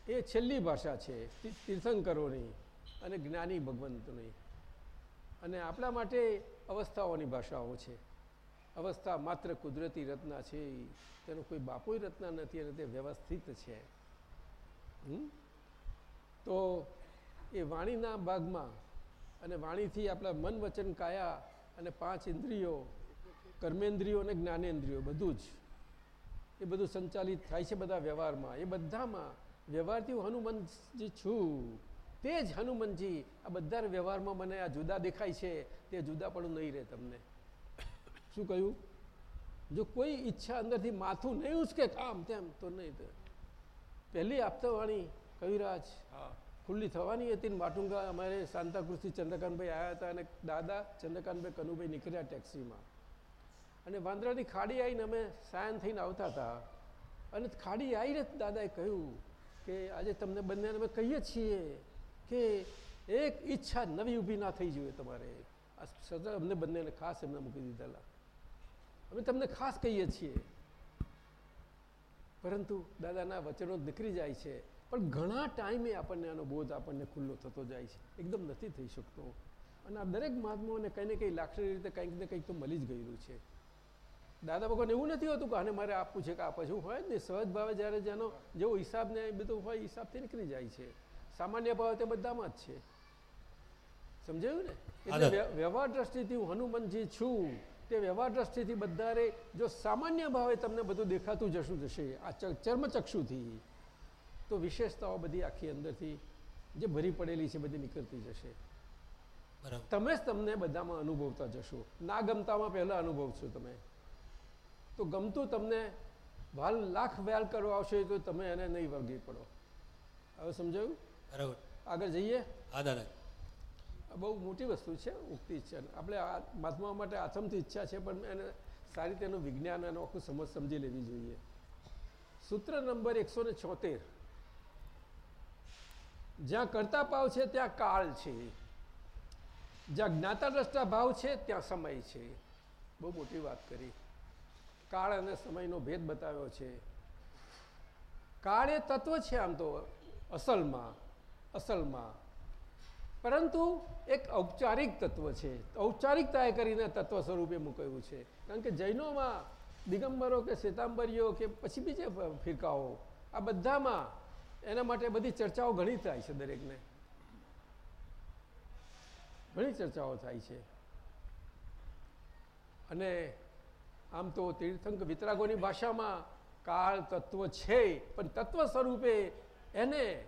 એ છેલ્લી ભાષા છે તીર્થંકરોની અને જ્ઞાની ભગવંતની. અને આપણા માટે અવસ્થાઓની ભાષાઓ છે. અવસ્થા માત્ર કુદરતી રચના છે તેનો કોઈ બાપોય રચના નથી અને તે વ્યવસ્થિત છે? તો એ વાણીના ભાગમાં અને વાણીથી આપણા મન વચન કાયા અને પાંચ ઇન્દ્રિયો, કર્મેન્દ્રિયો અને જ્ઞાનેન્દ્રિયો, બધું જ. એ બધું સંચાલિત થાય છે બધા વ્યવહારમાં. એ બધામાં વ્યવહારથી હું હનુમાનજી છું. તે જ હનુમાનજી આ બધા વ્યવહારમાં મને આ જુદા દેખાય છે. તે જુદા પણ નહીં રહે તમને. શું કહ્યું? જો કોઈ ઈચ્છા અંદરથી માથું નહીં ઉચકે કામ તેમ તો નહીં થાય પહેલી આપતાવાણી કવિરાજ હા. ખુલ્લી થવાની હતી ને માટુંગા અમારે સાંતાક્રુઝથી ચંદ્રકાંતભાઈ આવ્યા હતા અને દાદા ચંદ્રકાંતભાઈ કનુભાઈ નીકળ્યા ટેક્સીમાં. અને વાંદરાની ખાડી આવીને અમે સાયન થઈને આવતા હતા. અને ખાડી આવીને દાદાએ કહ્યું કે આજે તમને બંનેને અમે કહીએ છીએ કે એક ઈચ્છા નવી ઊભી ના થઈ જોઈએ તમારે. સજા અમને બંનેને ખાસ એમને મૂકી દીધેલા. અમે તમને ખાસ કહીએ છીએ. પરંતુ દાદાના વચનો નીકળી જાય છે. પણ ઘણા ટાઈમે આપણને આનો બોધ આપણને ખુલ્લો થતો જાય છે. એકદમ નથી થઈ શકતો. અને આ દરેક મહાત્માઓને કંઈ ને કંઈ લાક્ષણિક રીતે કંઈક ને કંઈક તો મળી જ ગયેલું છે. દાદા ભગવાન એવું નથી હોતું કે આને મારે આપવું છે કે આપે છે હોય જ નહીં સહજ ભાવે જ્યારે જેનો જેવો હિસાબ ને એ બધું હોય હિસાબથી નીકળી જાય છે. સામાન્ય ભાવે તે બધામાં જ છે. સમજાયું ને? એટલે વ્યવહાર દ્રષ્ટિથી હું હનુમાનજી છું. તે વ્યવહાર દ્રષ્ટિથી બધારે જો સામાન્ય ભાવે તમને બધું દેખાતું જશું જશે આ ચર્મચક્ષુથી તો વિશેષતાઓ બધી આખી અંદરથી જે ભરી પડેલી છે બધી નીકળતી જશે તમે જ તમને બધામાં અનુભવતા જશો. ના ગમતામાં પહેલાં અનુભવશો તમે. તો ગમતું તમને વાલ લાખ વ્યાલ કરવા આવશે તો તમે એને નહીં વર્ગી પડો. હવે સમજાયું? બરાબર. આગળ જઈએ? હા દાદા. બહુ મોટી વસ્તુ છે, ઉક્તિ છે. આપણે આ મહાત્મા માટે આથમથી ઈચ્છા છે, પણ એને સારી રીતે એનું વિજ્ઞાન એનું આખું સમજ સમજી લેવી જોઈએ. સૂત્ર નંબર એકસો ને છોતેર. જ્યાં કરતા ભાવ છે, ત્યાં કાળ છે. જ્યાં જ્ઞાતા દ્રષ્ટા ભાવ છે, ત્યાં સમય છે. બહુ મોટી વાત કરી. કાળ અને સમયનો ભેદ બતાવ્યો છે. કાળ એ તત્વ છે આમ તો, અસલમાં અસલમાં. પરંતુ એક ઔપચારિક તત્વ છે. ઔપચારિકતાએ કરીને તત્વ સ્વરૂપે મૂકાયું છે. કારણ કે જૈનોમાં દિગંબરો કે શ્વેતાંબરીઓ કે પછી બીજે ફિરકાઓ, આ બધામાં એના માટે બધી ચર્ચાઓ ઘણી થાય છે દરેકને. ઘણી ચર્ચાઓ થાય છે. અને આમ તો તીર્થંક વિતરાગોની ભાષામાં કાળ, તત્વ છે, પણ તત્વ સ્વરૂપે એને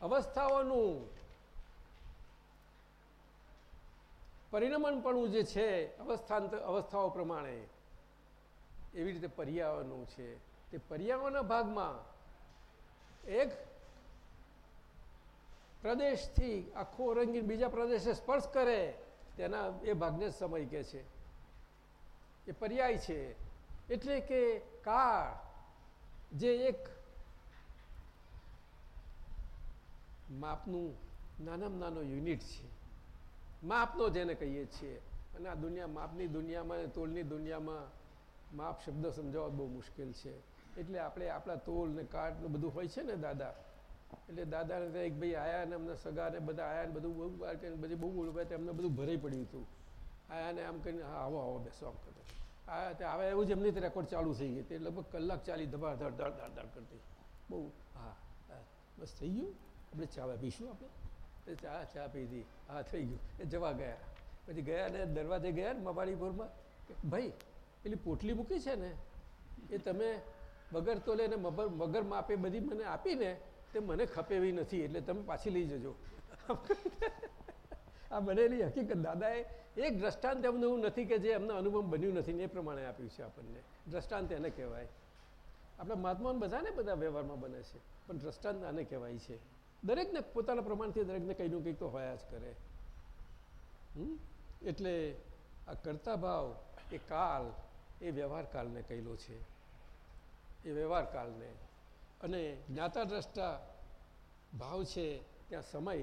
અવસ્થાઓનું પરિણમનપણું જે છે, અવસ્થાંત, અવસ્થાઓ પ્રમાણે એવી રીતે પર્યાવરણનું છે. તે પર્યાવરણના ભાગમાં એક પ્રદેશથી આખો રંગીન બીજા પ્રદેશે સ્પર્શ કરે, તેના એ ભાગને સમય કહે છે. એ પર્યાય છે. એટલે કે કાળ જે એક માપનું નાનામાં નાનો યુનિટ છે. માપનો જેને કહીએ છીએ. અને આ દુનિયા માપની દુનિયામાં તોલની દુનિયામાં માપ શબ્દ સમજાવવા બહુ મુશ્કેલ છે. એટલે આપણે આપણા તોલ ને કાટનું બધું હોય છે ને દાદા? એટલે દાદાને ત્યાં એક ભાઈ આયા ને અમને સગા ને બધા આયા ને બધું બહુ બધી બહુ બોલવા અમને બધું ભરાઈ પડ્યું હતું. આયા ને આમ કરીને, હા, આવો આવો, બેસો આમ કરતો. આયા ત્યાં આવે એવું જ એમની રેકોર્ડ ચાલુ થઈ ગઈ. તે લગભગ કલાક ચાલી ધબા ધડ ધડ ધડ ધડ કરતી. બહુ, હા બસ થઈ ગયું. આપણે ચાવા પીશું આપણે. એ ચા ચા પીધી હા, થઈ ગયું. એ જવા ગયા. પછી ગયા ને દરવાજે ગયા ને મવાડીપુરમાં ભાઈ, પેલી પોટલી મૂકી છે ને? એ તમે વગર તો લઈને મગર મગર માપે બધી મને આપીને તે મને ખપેવી નથી. એટલે તમે પાછી લઈ જજો. આ બનેલી હકીકત. દાદાએ એક દ્રષ્ટાંત એમનું એવું નથી કે જે એમનો અનુભવ બન્યું નથી એ પ્રમાણે આપ્યું છે આપણને. દ્રષ્ટાંત એને કહેવાય. આપણા મહાત્માઓને બધાને બધા વ્યવહારમાં બને છે. પણ દ્રષ્ટાંત આને કહેવાય છે. દરેકને પોતાના પ્રમાણથી દરેકને કંઈનું કંઈક તો હોયા જ કરે? એટલે આ કરતા ભાવ એ કાલ, એ વ્યવહાર કાળને કહેલો છે. એ વ્યવહાર કાળને અને જ્ઞાતા દ્રષ્ટા ભાવ છે ત્યાં સમય,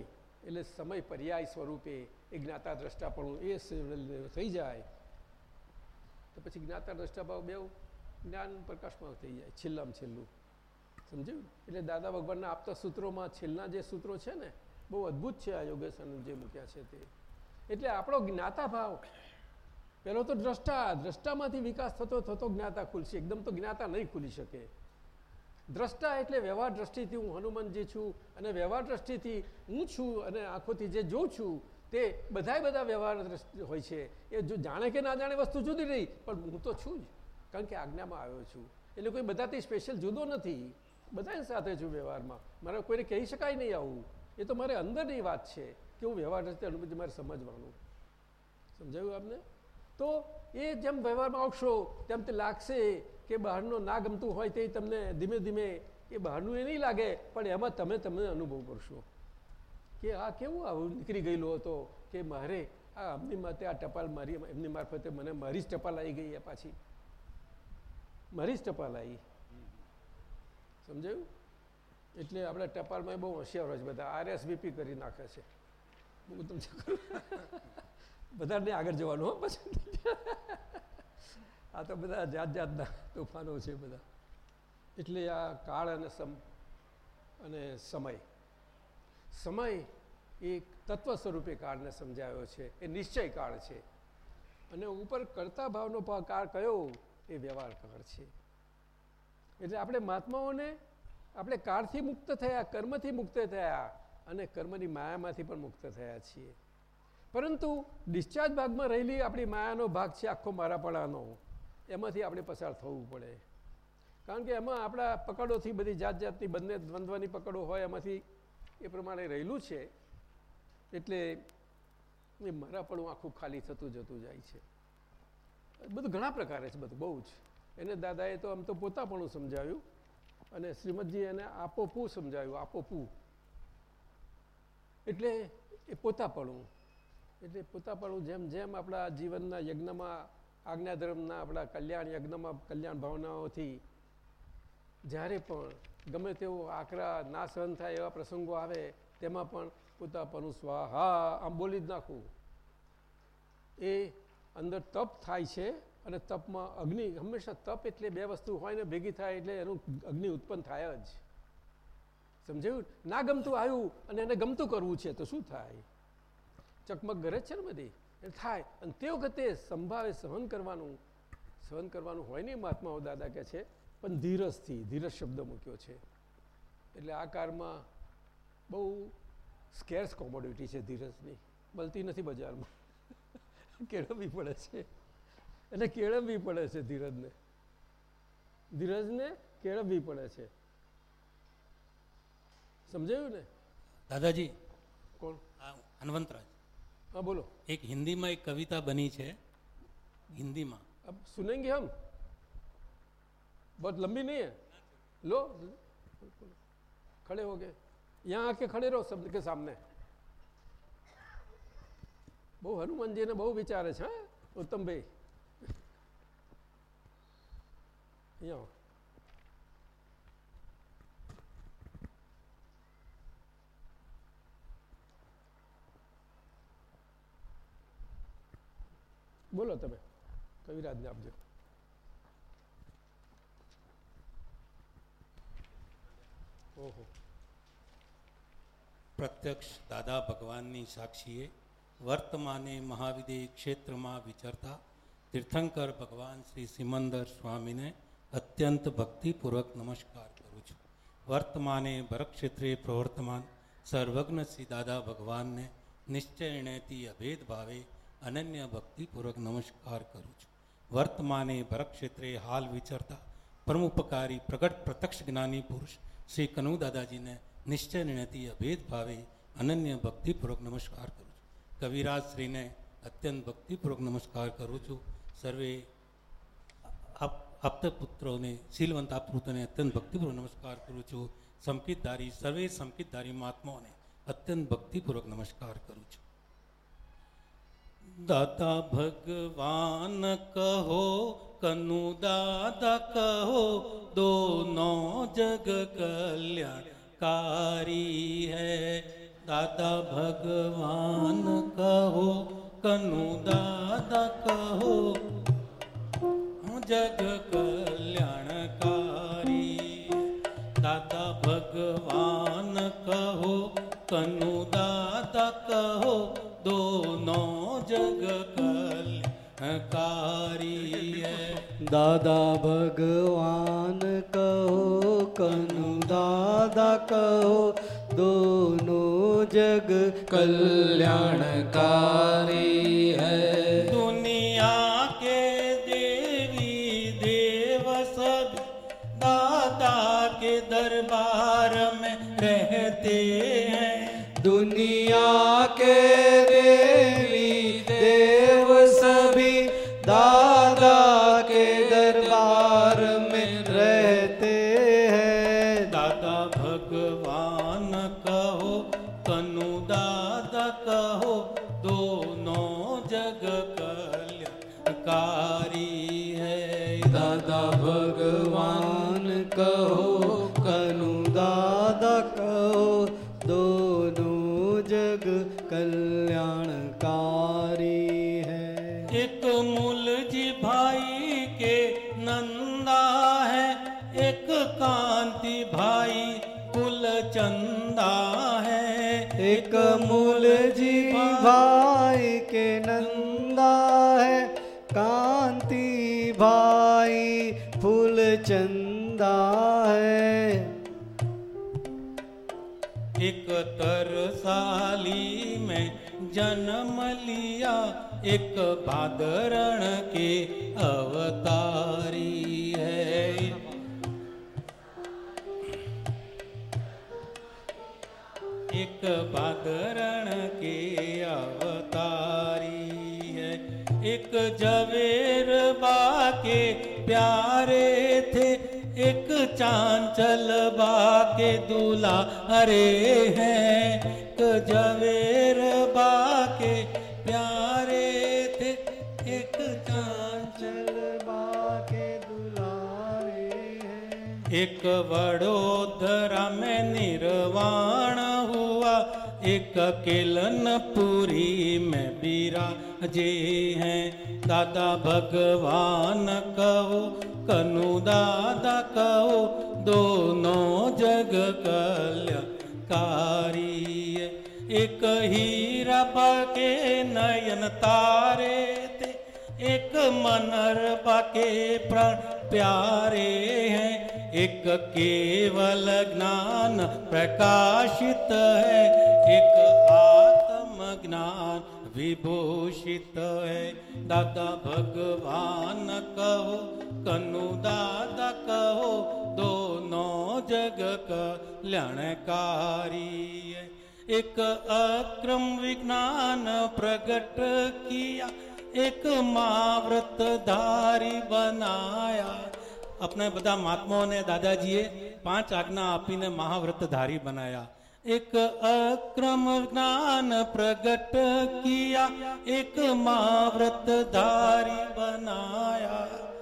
એટલે સમય પર્યાય સ્વરૂપે એ જ્ઞાતા દ્રષ્ટા પણ એ થઈ જાય. તો પછી જ્ઞાતા દ્રષ્ટા ભાવ બે જ્ઞાન પ્રકાશમાં થઈ જાય, છેલ્લામાં છેલ્લું. સમજ્યું? એટલે દાદા ભગવાનના આપતા સૂત્રોમાં છેલ્લા જે સૂત્રો છે ને, બહુ અદ્ભુત છે આ યોગેશન જે મૂક્યા છે તે. એટલે આપણો જ્ઞાતા ભાવ પહેલો તો દ્રષ્ટા, દ્રષ્ટામાંથી વિકાસ થતો થતો જ્ઞાતા ખુલશે. એકદમ તો જ્ઞાતા નહીં ખુલી શકે. દ્રષ્ટા એટલે વ્યવહાર દ્રષ્ટિથી હું હનુમાનજી છું અને વ્યવહાર દ્રષ્ટિથી હું છું અને આંખોથી જે જોઉં છું, તે બધાય બધા વ્યવહાર દ્રષ્ટિ હોય છે. એ જો જાણે કે ના જાણે વસ્તુ જુદી રહી, પણ હું તો છું જ. કારણ કે આજ્ઞામાં આવ્યો છું. એટલે કોઈ બધાથી સ્પેશિયલ જુદો નથી. બધાની સાથે છું વ્યવહારમાં. મારે કોઈને કહી શકાય નહીં આવું. એ તો મારે અંદરની વાત છે કે હું વ્યવહાર દ્રષ્ટિ અનુભૂતિ મારે સમજવાનું. સમજાયું આપને? તો એ જેમ વ્યવહારમાં આવશો, તેમ તે લાગશે કે બહારનું ના ગમતું હોય તે તમને ધીમે ધીમે, એ બહારનું એ નહીં લાગે, પણ એમાં તમે તમને અનુભવ કરશો. કે આ કેવું આવું નીકળી ગયેલો હતો કે મારે આ એમની માથે આ ટપાલ મારી, એમની મારફતે મને મારી જ ટપાલ આવી ગઈ પાછી. મારી જ ટપાલ આવી સમજાયું? એટલે આપણે ટપાલમાં બહુ હોશિયાર હોય છે બધા. આરએસવીપી કરી નાખે છે. હું તમને બધાને આગળ જવાનું હો પછી. આ તો બધા જાત જાતના તોફાનો છે બધા. એટલે આ કાળ અને સમ, અને સમય. સમય એ તત્વ સ્વરૂપે કાળને સમજાયો છે. એ નિશ્ચય કાળ છે. અને ઉપર કરતા ભાવનો કાળ કયો? એ વ્યવહાર કાળ છે. એટલે આપણે મહાત્માઓને આપણે કાળથી મુક્ત થયા, કર્મથી મુક્ત થયા અને કર્મની માયામાંથી પણ મુક્ત થયા છીએ. પરંતુ ડિસ્ચાર્જ ભાગમાં રહેલી આપણી માયાનો ભાગ છે આખો મારાપણાનો. એમાંથી આપણે પસાર થવું પડે. કારણ કે એમાં આપણા પકડોથી બધી જાત જાતની બંને દ્વંદ્વની પકડો હોય એમાંથી એ પ્રમાણે રહેલું છે. એટલે એ મારાપણું આખું ખાલી થતું જતું જાય છે. બધું ઘણા પ્રકારે છે, બધું બહુ જ. એને દાદાએ તો આમ તો પોતાપણું સમજાવ્યું અને શ્રીમદજી એને આપોપું સમજાવ્યું, આપોપું. એટલે એ પોતાપણું, એટલે પોતાપણું જેમ જેમ આપણા જીવનના યજ્ઞમાં, આજ્ઞાધર્મના આપણા કલ્યાણ યજ્ઞમાં, કલ્યાણ ભાવનાઓથી જ્યારે પણ ગમે તેવો આકરા ના સહન થાય એવા પ્રસંગો આવે, તેમાં પણ પોતાપણું સ્વાહા, આમ બોલી જ નાખવું એ અંદર તપ થાય છે અને તપમાં અગ્નિ, હંમેશા તપ એટલે બે વસ્તુ હોય ને, ભેગી થાય એટલે એનું અગ્નિ ઉત્પન્ન થાય જ. સમજાયું? ના ગમતું આવ્યું અને એને ગમતું કરવું છે, તો શું થાય? ચકમક ઘરે છે ને બધી? એ થાય. અને તે વખતે સંભાવે સહન કરવાનું સહન કરવાનું હોય નહીં મહાત્માઓ દાદા કહે છે, પણ ધીરજથી, ધીરજ શબ્દ મૂક્યો છે. એટલે આ કારમાં બહુ સ્કેર્સ કોમોડિટી છે ધીરજની. મળતી નથી બજારમાં. કેળવવી પડે છે. એટલે કેળવવી પડે છે ધીરજને ધીરજને કેળવવી પડે છે સમજાયું ને દાદાજી કોણ આ હનવંતરાજ હા બોલો એક હિન્દીમાં એક કવિતા બની છે હિન્દીમાં अब सुनेंगे हम बहुत लंबी नहीं है लो खड़े हो गए यहाँ आके खड़े रहो शब्द के सामने બહુ હનુમાનજીને બહુ વિચારે છે હા ઉત્તમભાઈ અહીંયા આવો. બોલો તમે કવિરાજને આપજો ઓહો પ્રત્યક્ષ દાદા ભગવાનની સાક્ષીએ વર્તમાને મહાવિદેય ક્ષેત્રમાં વિચરતા તીર્થંકર ભગવાન શ્રી સિમંદર સ્વામીને અત્યંત ભક્તિપૂર્વક નમસ્કાર કરું છું વર્તમાને ભરતક્ષેત્રે પ્રવર્તમાન સર્વજ્ઞ શ્રી દાદા ભગવાનને નિશ્ચયણેથી અભેદ ભાવે અનન્ય ભક્તિપૂર્વક નમસ્કાર કરું છું વર્તમાને ભરતક્ષેત્રે હાલ વિચરતા પરમોપકારી પ્રગટ પ્રત્યક્ષ જ્ઞાની પુરુષ શ્રી કનુ દાદાજીને નિશ્ચય નિર્ણયથી અભેદ ભાવે અનન્ય ભક્તિપૂર્વક નમસ્કાર કરું છું કવિરાજ શ્રીને અત્યંત ભક્તિપૂર્વક નમસ્કાર કરું છું સર્વે આપ- આપતપુત્રોને શીલવંત આપૃતને અત્યંત ભક્તિપૂર્વક નમસ્કાર કરું છું. સંકિતધારી, સર્વે સંકિતધારી મહાત્માઓને અત્યંત ભક્તિપૂર્વક નમસ્કાર કરું છું. દાદા ભગવાન કહો, કનુ દાદા કહો, દોનો જગ કલ્યાણકારી હૈ. દાદા ભગવાન કહો, કનુ દાદા કહો જગ કલ્યાણકારી. દાદા ભગવાન કહો કનુ દાદા કહો, દોનો જગ કલ્યાણકારી દાદા ભગવાન કહો કનુ દાદા કહો, દોનો જગ કલ્યાણકારી હૈ. ચમત્કારી जन्म लिया एक भादरण के अवतारी है। एक भादरण के अवतारी है। एक जवेर बाके प्यारे थे, एक चांचल बा के दूल्हा अरे हैं। एक जवेर हैं एक वडोदरा में निर्वाण हुआ एक केलनपुरी में विराजे हैं दादा भगवान कहो कनु दादा कहो दोनों जग कल्याकारी है। एक हीरा के नयन तारे थे एक मनर बाके प्राण प्यारे हैं एक केवल ज्ञान प्रकाशित है एक आत्म ज्ञान विभूषित है दादा भगवान कहो कनु दादा कहो दोनों जग कल्याणकारी है एक अक्रम विज्ञान प्रकट किया एक माव्रत धारी बनाया આપણે બધા મહાત્માઓને દાદાજીએ પાંચ આજ્ઞા આપીને મહાવ્રત ધારી બનાયા એક અક્રમ જ્ઞાન પ્રગટ કિયા એક મહાવ્રત ધારી બનાયા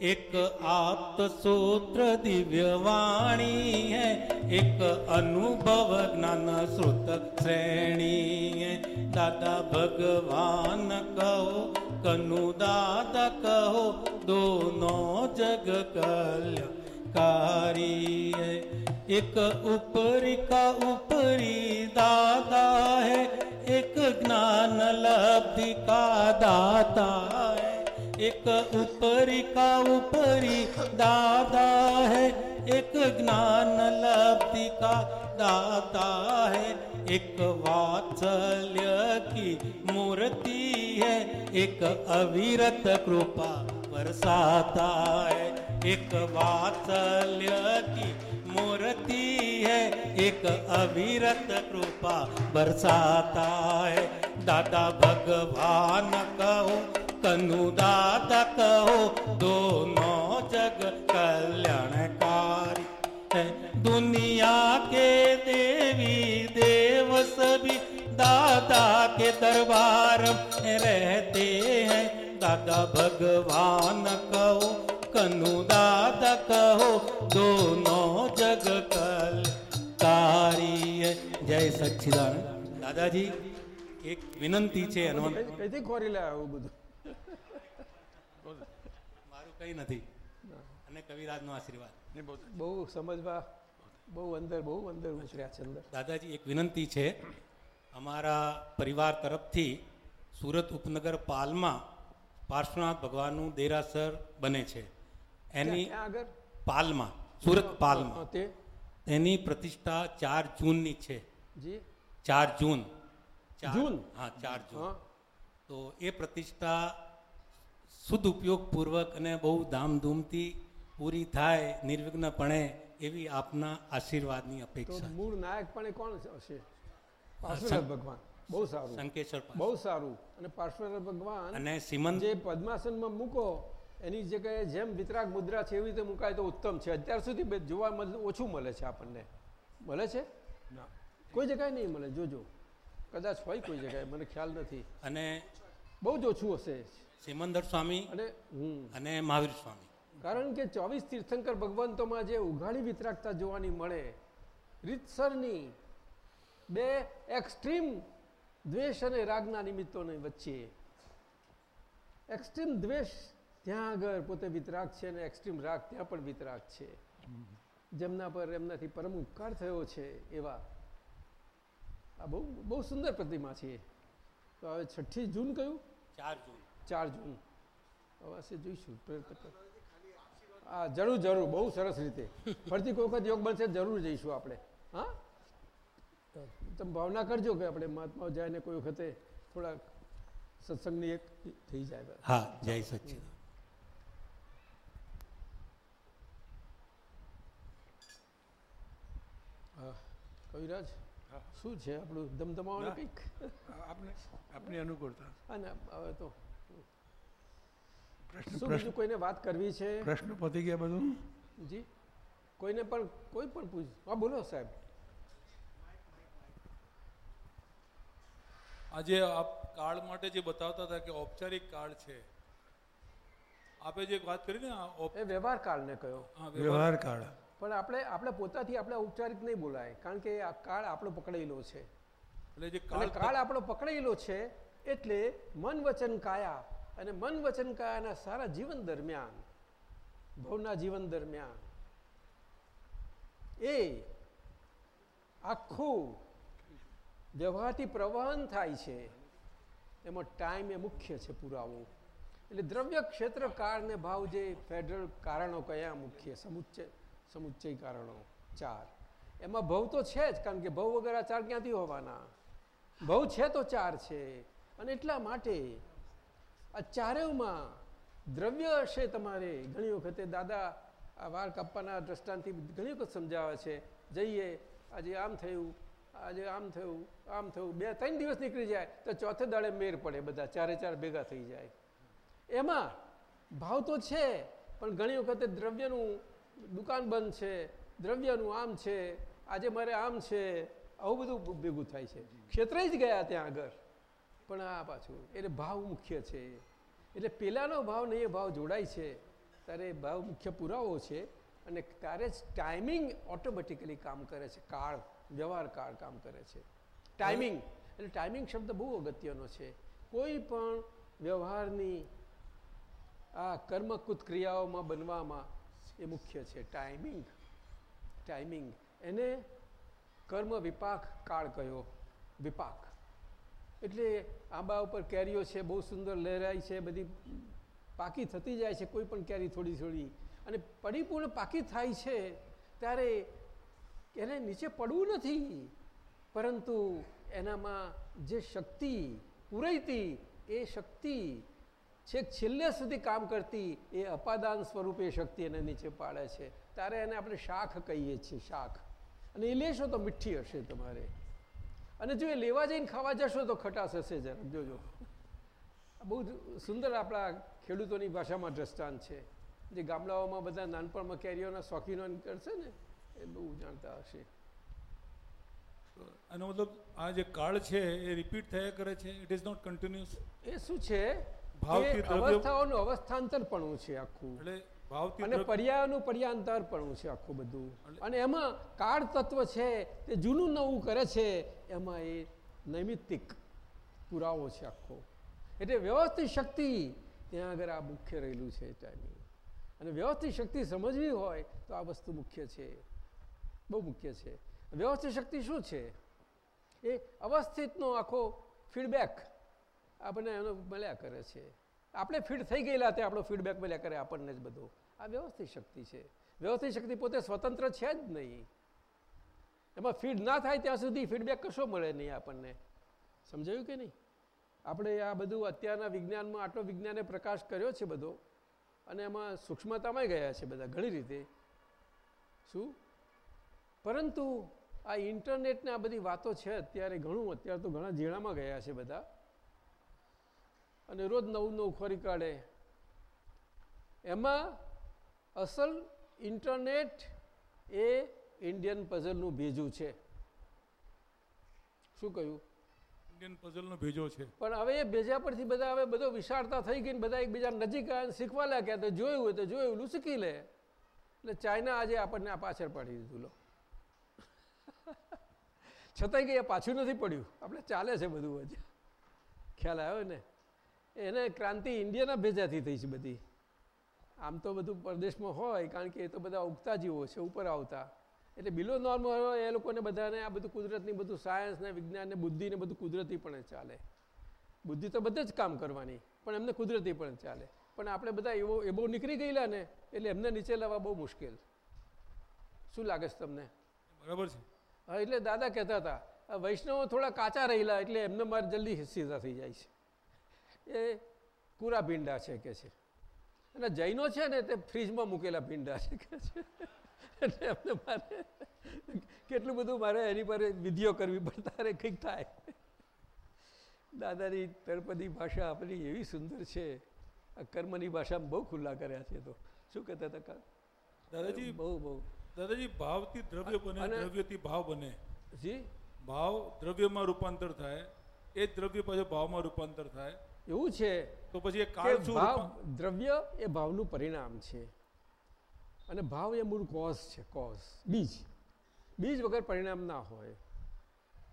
एक आप्त सूत्र दिव्य वाणी है एक अनुभव ज्ञान श्रुत श्रेणी है दादा भगवान कहो कनु दादा कहो दोनों जग कल्याकारी है एक ऊपरी का ऊपरी दादा है एक ज्ञान लब्धि का दाता है एक ऊपरी का ऊपरी दादा है, एक ज्ञान लब्धि का दाता है, एक वात्सल्य की मूर्ति है, एक अविरत कृपा बरसाता है, एक वात्सल्य की मूर्ति है, एक अविरत कृपा बरसाता है दादा भगवान कहो कनु दादा कहो दोनों जग कल्याणकारी है दुनिया के देवी देव सभी दादा के दरबार में रहते हैं दादा भगवान कहो कनु दादा कहो दोनों जग कलकारी है जय सच्चिदानंद દાદાજી એક વિનંતી છે હનુમાન કઈ- કઈથી ખોરી લે આવું બધું મારું કઈ નથી. અને કવિરાજનો આશીર્વાદ. બહુ સમજવા બહુ અંદર બહુ અંદર ઉતર્યા છે અંદર. દાદાજી એક વિનંતી છે. અમારા પરિવાર તરફથી સુરત ઉપનગર પાલમાં પાર્શ્વનાથ ભગવાનનું દેરાસર બને છે. એની આગળ? પાલમાં સુરત પાલમાં. તે? એની પ્રતિષ્ઠા ચાર જૂનની છે. જી? ચાર જૂન. ચાર- જૂન? હા ચાર જૂન. તો એ પ્રતિષ્ઠા શુદ્ધ ઉપયોગપૂર્વક અને બહુ ધામધૂમથી પૂરી થાય નિર્વિઘ્નપણે એવી આપના આશીર્વાદની અપેક્ષા મૂળ નાયક પણ કોણ હશે. પાર્શ્વનાથ ભગવાન. બહુ સારું. શંકેશ્વર બહુ સારું. અને પાર્શ્વનાથ ભગવાન અને સિમન જે પદ્માસનમાં મૂકો એની જગ્યાએ જેમ વિતરાગ મુદ્રા છે એવી રીતે મુકાય તો ઉત્તમ છે. અત્યાર સુધી બે- જોવા મતલબ ઓછું મળે છે આપણને. મળે છે? કોઈ જગ્યાએ નહીં મળે. જોજો. કદાચ હોય કોઈ જગ્યાએ. મને ખ્યાલ નથી. અને બહુ જ ઓછું હશે સિમંદર સ્વામી અને અને મહાવીર સ્વામી. કારણ કે ચોવીસ તીર્થંકર ભગવંતોમાં જે ઉઘાડી વિતરાગતા જોવાની મળે રીતસરની બે એક્સ્ટ્રીમ દ્વેષ અને રાગના નિમિત્તોની વચ્ચે. એક્સ્ટ્રીમ દ્વેષ ત્યાં આગળ પોતે વિતરાગ છે અને એક્સ્ટ્રીમ રાગ ત્યાં પણ વિતરાગ છે. જેમના પર એમનાથી પરમ ઉપકાર થયો છે એવા. આ બહુ બહુ સુંદર પ્રતિમા છે તો હવે છઠ્ઠી જૂન કયું? ચાર જૂન. ચાર જૂન. અવશ્ય જોઈશું? હા જરૂર જરૂર. બહુ સરસ રીતે. ફરીથી કોઈ વખત યોગ બનશે જરૂર જઈશું આપણે. હા? તમે ભાવના કરજો કે આપણે મહાત્મા જાય કોઈ વખતે થોડા સત્સંગની એક થઈ જાય હા જય સચ્ચિદાન કવિરાજ. શું છે આપણું ધમધમાવાનું કંઈક? આપને આપની અનુકૂળતા. અને હવે તો પ્રશ્ન કોઈને વાત કરવી છે? પ્રશ્ન પતી ગયા બધું? જી. કોઈને પણ કોઈ પણ પૂછ. હા બોલો સાહેબ. આજે આપ કાર્ડ માટે જે બતાવતા હતા કે ઔપચારિક કાર્ડ છે આપે જે વાત કરી ને વ્યવહાર કાર્ડ ને કયો વ્યવહાર વ્યવહાર કાળ. પણ આપણે આપણે પોતાથી આપણે ઔપચારિક નહીં બોલાય કારણ કે આ કાળ આપણો પકડેલો છે. એટલે જે અને કાળ આપણો પકડેલો છે એટલે મન વચન કાયા અને મન વચન કાયાના સારા જીવન દરમિયાન ભવના જીવન દરમિયાન એ આખું વ્યવહારથી પ્રવહન થાય છે. એમાં ટાઈમ એ મુખ્ય છે પુરાવો. એટલે દ્રવ્ય ક્ષેત્ર કાળ ને ભાવ જે ફેડરલ કારણો કયા મુખ્ય સમુચ્ચય સમુચ્ચય કારણો, ચાર. એમાં ભવ તો છે જ, કારણ કે ભવ વગર આ ચાર ક્યાંથી હોવાના? ભવ છે તો ચાર છે. અને એટલા માટે આ ચારેયમાં દ્રવ્ય હશે તમારે. ઘણી વખતે દાદા આ વાળ કાપવાના દ્રષ્ટાંતથી ઘણી વખત સમજાવે છે, જઈએ, આજે આમ થયું, આજે આમ થયું આમ થયું, બે ત્રણ દિવસ નીકળી જાય, તો ચોથે દાડે મેર પડે બધા, ચારે ચાર ભેગા થઈ જાય. એમાં ભાવ તો છે, પણ ઘણી વખતે દ્રવ્યનું દુકાન બંધ છે દ્રવ્યનું આમ છે આજે મારે આમ છે આવું બધું ભેગું થાય છે. ક્ષેત્રે જ ગયા ત્યાં આગળ. પણ આ પાછું એટલે ભાવ મુખ્ય છે. એટલે પહેલાંનો ભાવ ને એ ભાવ જોડાય છે. ત્યારે એ ભાવ મુખ્ય પુરાવો છે અને ત્યારે જ ટાઈમિંગ ઓટોમેટિકલી કામ કરે છે. કાળ વ્યવહાર કાળ કામ કરે છે. ટાઈમિંગ એટલે ટાઈમિંગ શબ્દ બહુ અગત્યનો છે. કોઈ પણ વ્યવહારની આ કર્મકૃત ક્રિયાઓમાં બનવામાં એ મુખ્ય છે ટાઈમિંગ ટાઈમિંગ એને કર્મ વિપાક કાળ કયો? વિપાક. એટલે આંબા ઉપર કેરીઓ છે, બહુ સુંદર લહેરાય છે, બધી પાકી થતી જાય છે, કોઈ પણ કેરી થોડી થોડી. અને પરિપૂર્ણ પાકી થાય છે, ત્યારે એને નીચે પડવું નથી. પરંતુ એનામાં જે શક્તિ પૂરાઈતી એ શક્તિ છેક છેલ્લે સુધી કામ કરતી એ અપાદાન સ્વરૂપે શક્તિ એને નીચે પાડે છે. ત્યારે એને આપણે શાખ કહીએ છીએ શાખ. અને એ લેશો તો મીઠી હશે તમારે. અને જો એ લેવા જઈને ખાવા જશો તો ખટાશ હશે જરા. જોજો બહુ સુંદર આપણા ખેડૂતોની ભાષામાં દ્રષ્ટાંત છે. જે ગામડાઓમાં બધા નાનપણમાં કેરીઓના શોખીનો કરશે ને એ બહુ જાણતા હશે. આનો મતલબ આ જે કાર્ડ છે એ રિપીટ થયા કરે છે? ઇટ ઇઝ નોટ કન્ટિન્યુઅસ એ શું છે? ભાવથી અવસ્થાઓનું અવસ્થાંતરપણું છે આખું. એટલે ભાવથી અને પર્યાયનું પર્યાંતરપણું છે આખું બધું. અને એમાં કાળ તત્વ છે તે જૂનું નવું કરે છે એમાં એ નૈમિત્તિક પુરાવો છે આખો. એટલે વ્યવસ્થિત શક્તિ ત્યાં આગળ આ મુખ્ય રહેલું છે અને વ્યવસ્થિત શક્તિ સમજવી હોય તો આ વસ્તુ મુખ્ય છે. બહુ મુખ્ય છે. વ્યવસ્થિત શક્તિ શું છે? એ અવસ્થિતનો આખો ફીડબેક આપણને એનો મળ્યા કરે છે. આપણે ફીડ થઈ ગયેલા તે આપણો ફીડબેક મળ્યા કરે આપણને જ બધું. આ વ્યવસ્થિત શક્તિ છે. વ્યવસ્થિત શક્તિ પોતે સ્વતંત્ર છે જ નહીં. એમાં ફીડ ના થાય ત્યાં સુધી ફીડબેક કશો મળે નહીં આપણને. સમજાયું કે નહીં? આપણે આ બધું અત્યારના વિજ્ઞાનમાં આટલો વિજ્ઞાને પ્રકાશ કર્યો છે બધો અને એમાં સૂક્ષ્મતામાં ગયા છે બધા ઘણી રીતે. શું? પરંતુ આ ઇન્ટરનેટને આ બધી વાતો છે અત્યારે ઘણું, અત્યારે તો ઘણા ઝીણામાં ગયા છે બધા. અને રોજ નવું નવું ખોરી કાઢે. એમાં અસલ ઇન્ટરનેટ એ ઇન્ડિયન પઝલનું ભેજું છે. શું કહ્યું? ઇન્ડિયન પઝલનો ભેજો છે. પણ હવે એ ભેજા પરથી બધા હવે બધો વિશાળતા થઈ ગઈ બધા એકબીજા નજીક શીખવા લાગ્યા તો જોયું હોય તો જોયું એટલું શીખી લે. એટલે ચાઇના આજે આપણને આ પાછળ પાડી દીધું લો. છતાંય કંઈ એ પાછું નથી પડ્યું. આપણે ચાલે છે બધું હજી. ખ્યાલ આવ્યો ને? એને ક્રાંતિ ઇન્ડિયાના ભેજાથી થઈ છે બધી. આમ તો બધું પરદેશમાં હોય કારણ કે એ તો બધા ઉગતા જીવો છે ઉપર આવતા. એટલે બિલો નોર્મલ હોય એ લોકોને બધાને આ બધું કુદરતની બધું સાયન્સ વિજ્ઞાનને વિજ્ઞાન ને બુદ્ધિ બધું કુદરતી પણ ચાલે. બુદ્ધિ તો બધે જ કામ કરવાની પણ એમને કુદરતી પણ ચાલે. પણ આપણે બધા એવો એ બહુ નીકળી ગયેલા ને એટલે એમને નીચે લાવવા બહુ મુશ્કેલ. શું લાગે છે તમને? બરાબર છે. હા એટલે દાદા કહેતા હતા આ વૈષ્ણવો થોડા કાચા રહેલા એટલે એમને મારે જલ્દી સીધા થઈ જાય છે. એ કુરા ભીંડા છે કે છે. અને જૈનો છે ને તે ફ્રીજમાં મૂકેલા ભીંડા છે કે છે. એટલે એમને મારે કેટલું બધું મારે એની પર વિધિઓ કરવી પડતા તારે કંઈક થાય. દાદાની તળપદી ભાષા આપણી એવી સુંદર છે. આ કર્મની ભાષામાં બહુ ખુલ્લા કર્યા છે તો. શું કહેતા હતા દાદાજી બહુ બહુ. દાદાજી ભાવથી દ્રવ્ય બને દ્રવ્યથી ભાવ બને. જી? ભાવ દ્રવ્યમાં રૂપાંતર થાય એ જ દ્રવ્ય પાછું ભાવમાં રૂપાંતર થાય. એવું છે તો પછી એ ભાવ દ્રવ્ય એ ભાવનું પરિણામ છે. અને ભાવ એ મૂળ કોઝ છે કોઝ બીજ. બીજ વગર પરિણામ ના હોય.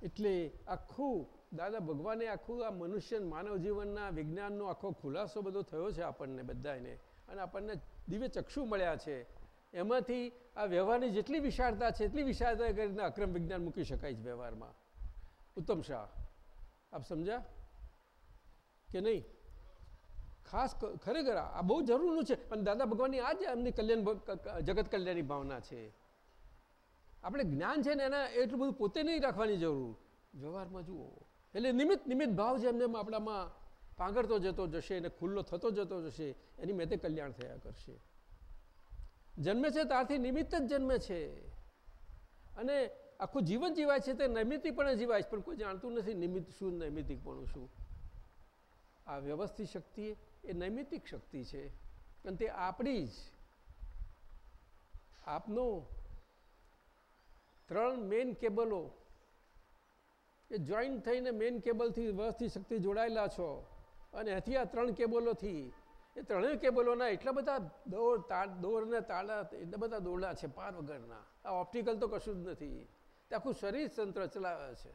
એટલે આખું દાદા ભગવાને આખું આ મનુષ્ય માનવ જીવનના વિજ્ઞાનનો આખો ખુલાસો બધો થયો છે આપણને બધાને અને આપણને દિવ્ય ચક્ષુ મળ્યા છે. એમાંથી આ વ્યવહારની જેટલી વિશાળતા છે એટલી વિશાળતા કરીને અક્રમ વિજ્ઞાન મૂકી શકાય છે વ્યવહારમાં. ઉત્તમ શાહ. આપ સમજ્યા? કે નહીં? ખાસ ખરેખર આ બહુ જરૂરનું છે. અને દાદા ભગવાનની આ જ એમની કલ્યાણ જગત કલ્યાણની ભાવના છે. આપણે જ્ઞાન છે ને એના એટલું બધું પોતે નહીં રાખવાની જરૂર. વ્યવહારમાં જુઓ. એટલે નિમિત્ત નિમિત્ત ભાવ જેમ એમને આપણામાં પાંગરતો જતો જશે અને ખુલ્લો થતો જતો જશે, એની મેં તે કલ્યાણ થયા કરશે. જન્મે છે ત્યારથી નિમિત્ત જ જન્મે છે. અને આખું જીવન જીવાય છે તે નૈમિતિકપણે જીવાય છે, પણ કોઈ જાણતું નથી નિમિત્ત શું નૈમિતિકપણું શું. આ વ્યવસ્થિત શક્તિ એ નૈમિતિક શક્તિ છે. અને તે આપણી જ, આપનો ત્રણ મેઇન કેબલો એ જોઈન્ટ થઈને મેઇન કેબલથી વ્યવસ્થિત શક્તિ જોડાયેલા છો. અને એથી આ ત્રણ કેબલોથી એ ત્રણેય કેબલોના એટલા બધા દોર દોર ને તાળા, એટલા બધા દોરડા છે પાર વગરના. આ ઓપ્ટિકલ તો કશું જ નથી. તે આખું શરીર તંત્ર ચલાવે છે.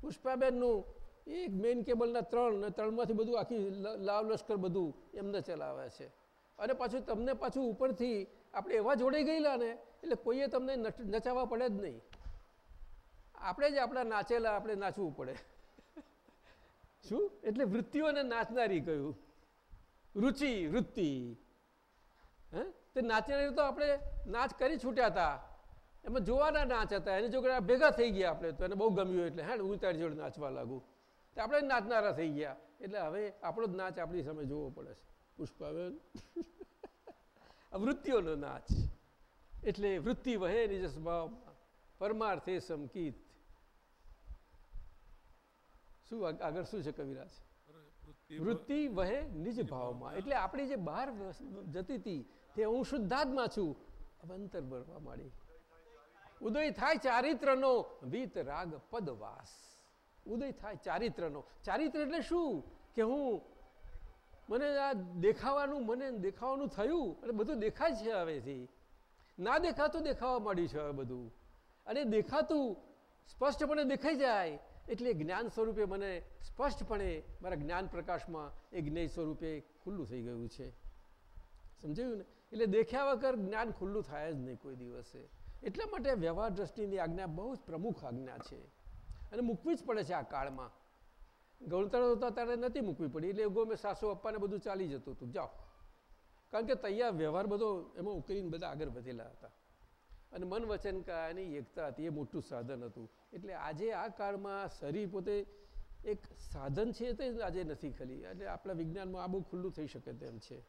પુષ્પાબેનનું એક મેઇન કેબલના ત્રણ, ને ત્રણમાંથી બધું આખી લાવ લશ્કર બધું એમને ચલાવે છે. અને પાછું તમને પાછું ઉપરથી આપણે એવા જોડાઈ ગયેલા ને, એટલે કોઈએ તમને નચ- નચાવવા પડે જ નહીં. આપણે જ આપણા નાચેલા, આપણે નાચવું પડે. શું? એટલે વૃત્તિઓને નાચનારી કહ્યું. રુચિ, વૃત્તિ. હે? તે નાચનારી તો આપણે નાચ કરી છૂટ્યા હતા એમાં જોવાના નાચ હતા. એને જો કે આ ભેગા થઈ ગયા આપણે તો. એને બહુ ગમ્યું એટલે હા હું તારી જોડે નાચવા લાગુ. તો આપણે નાચનારા થઈ ગયા. એટલે હવે આપણો જ નાચ આપણી સામે જોવો પડે છે. પુષ્પાબેન. વૃત્તિઓનો નાચ. એટલે વૃત્તિ વહે નિજ સ્વભાવમાં. પરમાર્થે સમકીત. શું આગળ શું છે કવિરાજ? વૃત્તિ વૃત્તિ વહે નિજ ભાવમાં. એટલે આપણી જે બહાર જતી હતી તે હું શુદ્ધાત્મા છું. અંતર ભરવા માંડી. ઉદય થાય ચારિત્રનો. વીત રાગ પદવાસ. ઉદય થાય ચારિત્રનો. ચારિત્ર એટલે શું? કે હું મને આ દેખાવાનું, મને દેખાવાનું થયું અને બધું દેખાય છે હવેથી. ના દેખાતું દેખાવા માંડ્યું છે હવે બધું. અને દેખાતું સ્પષ્ટપણે દેખાઈ જાય, એટલે જ્ઞાન સ્વરૂપે મને સ્પષ્ટપણે મારા જ્ઞાન પ્રકાશમાં એ જ્ઞેય સ્વરૂપે ખુલ્લું થઈ ગયું છે. સમજાયું ને? એટલે દેખ્યા વગર જ્ઞાન ખુલ્લું થાય જ નહીં કોઈ દિવસે. એટલા માટે વ્યવહાર દ્રષ્ટિની આજ્ઞા બહુ જ પ્રમુખ આજ્ઞા છે. અને મૂકવી જ પડે છે આ કાળમાં. ગૌણતર હતા ત્યારે નથી મૂકવી પડી, એટલે મેં સાસુ અપ્પાને બધું ચાલી જતું હતું. જાઓ. કારણ કે તૈયાર વ્યવહાર બધો એમાં ઉકેલીને બધા આગળ વધેલા હતા. અને મન વચન કાયાની એકતા હતી, એ મોટું સાધન હતું. એટલે આજે આ કાળમાં શરીર પોતે એક સાધન છે તે આજે નથી ખાલી. એટલે આપણા વિજ્ઞાનમાં આ બહુ ખુલ્લું થઈ શકે તેમ છે.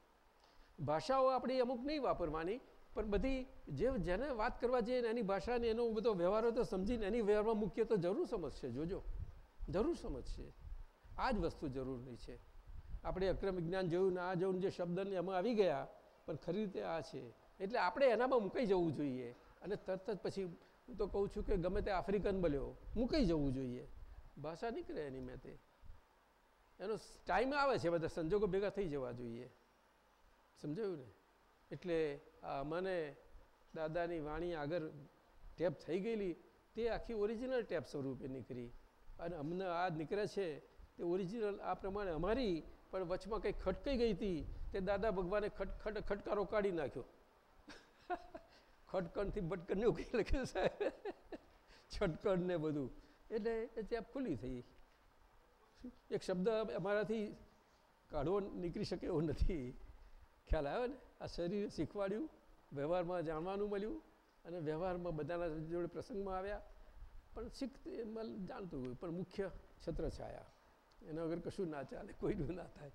ભાષાઓ આપણી અમુક નહીં વાપરવાની પણ બધી જે જેને વાત કરવા જઈએ ને એની ભાષાને એનો બધો વ્યવહારો તો સમજીને એની વ્યવહારમાં મૂકીએ તો જરૂર સમજશે, જોજો. જરૂર સમજશે. આ જ વસ્તુ જરૂરી છે. આપણે અક્રમ વિજ્ઞાન જોયું ને આ જોયું જે શબ્દને એમાં આવી ગયા, પણ ખરી રીતે આ છે. એટલે આપણે એનામાં મુકાઈ જવું જોઈએ. અને તરત જ પછી હું તો કહું છું કે ગમે તે આફ્રિકન બલ્યો મુકાઈ જવું જોઈએ. ભાષા નીકળે એની મેં એનો ટાઈમ આવે છે, બધા સંજોગો ભેગા થઈ જવા જોઈએ. સમજાયું ને? એટલે મને દાદાની વાણી આગળ ટેપ થઈ ગયેલી, તે આખી ઓરિજિનલ ટેપ સ્વરૂપે નીકળી. અને અમને આ નીકળે છે, તે ઓરિજિનલ આ પ્રમાણે અમારી, પણ વચમાં કંઈ ખટકાઈ ગઈ હતી, તે દાદા ભગવાને ખટ ખટ, ખટકારો કાઢી નાખ્યો. ખટકણથી ભટકણને ઉકેલ લખ્યું સાહેબ છટકણ ને બધું. એટલે એ ટેપ ખુલ્લી થઈ. એક શબ્દ અમારાથી કાઢવો નીકળી શકે એવો નથી. ખ્યાલ આવ્યો ને? આ શરીર શીખવાડ્યું, વ્યવહારમાં જાણવાનું મળ્યું અને વ્યવહારમાં બધાના જોડે પ્રસંગમાં આવ્યા. પણ શીખ જાણતું હોય, પણ મુખ્ય છત્રછાયા એના વગર કશું ના ચાલે, કોઈનું ના થાય.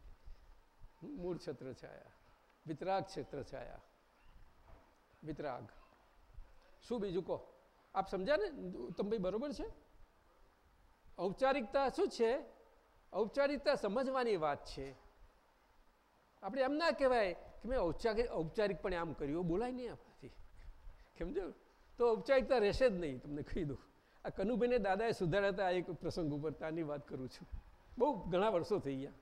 મૂળ છત્રછાયા વિતરાગ છત્રછાયા વિતરાગ. શું બીજું કહો? આપ સમજ્યા ને? ઉત્તમભાઈ બરોબર છે? ઔપચારિકતા શું છે? ઔપચારિકતા સમજવાની વાત છે. આપણે એમ ના કહેવાય કે મેં ઔપચારિક, ઔપચારિકપણે આમ કર્યું બોલાય નહીં આપણાથી. સમજો તો ઔપચારિકતા રહેશે જ નહીં, તમને કહી દઉં. આ કનુભાઈને દાદાએ સુધાર્યા હતા એક પ્રસંગ ઉપર, તાની વાત કરું છું. બહુ ઘણા વર્ષો થઈ ગયા.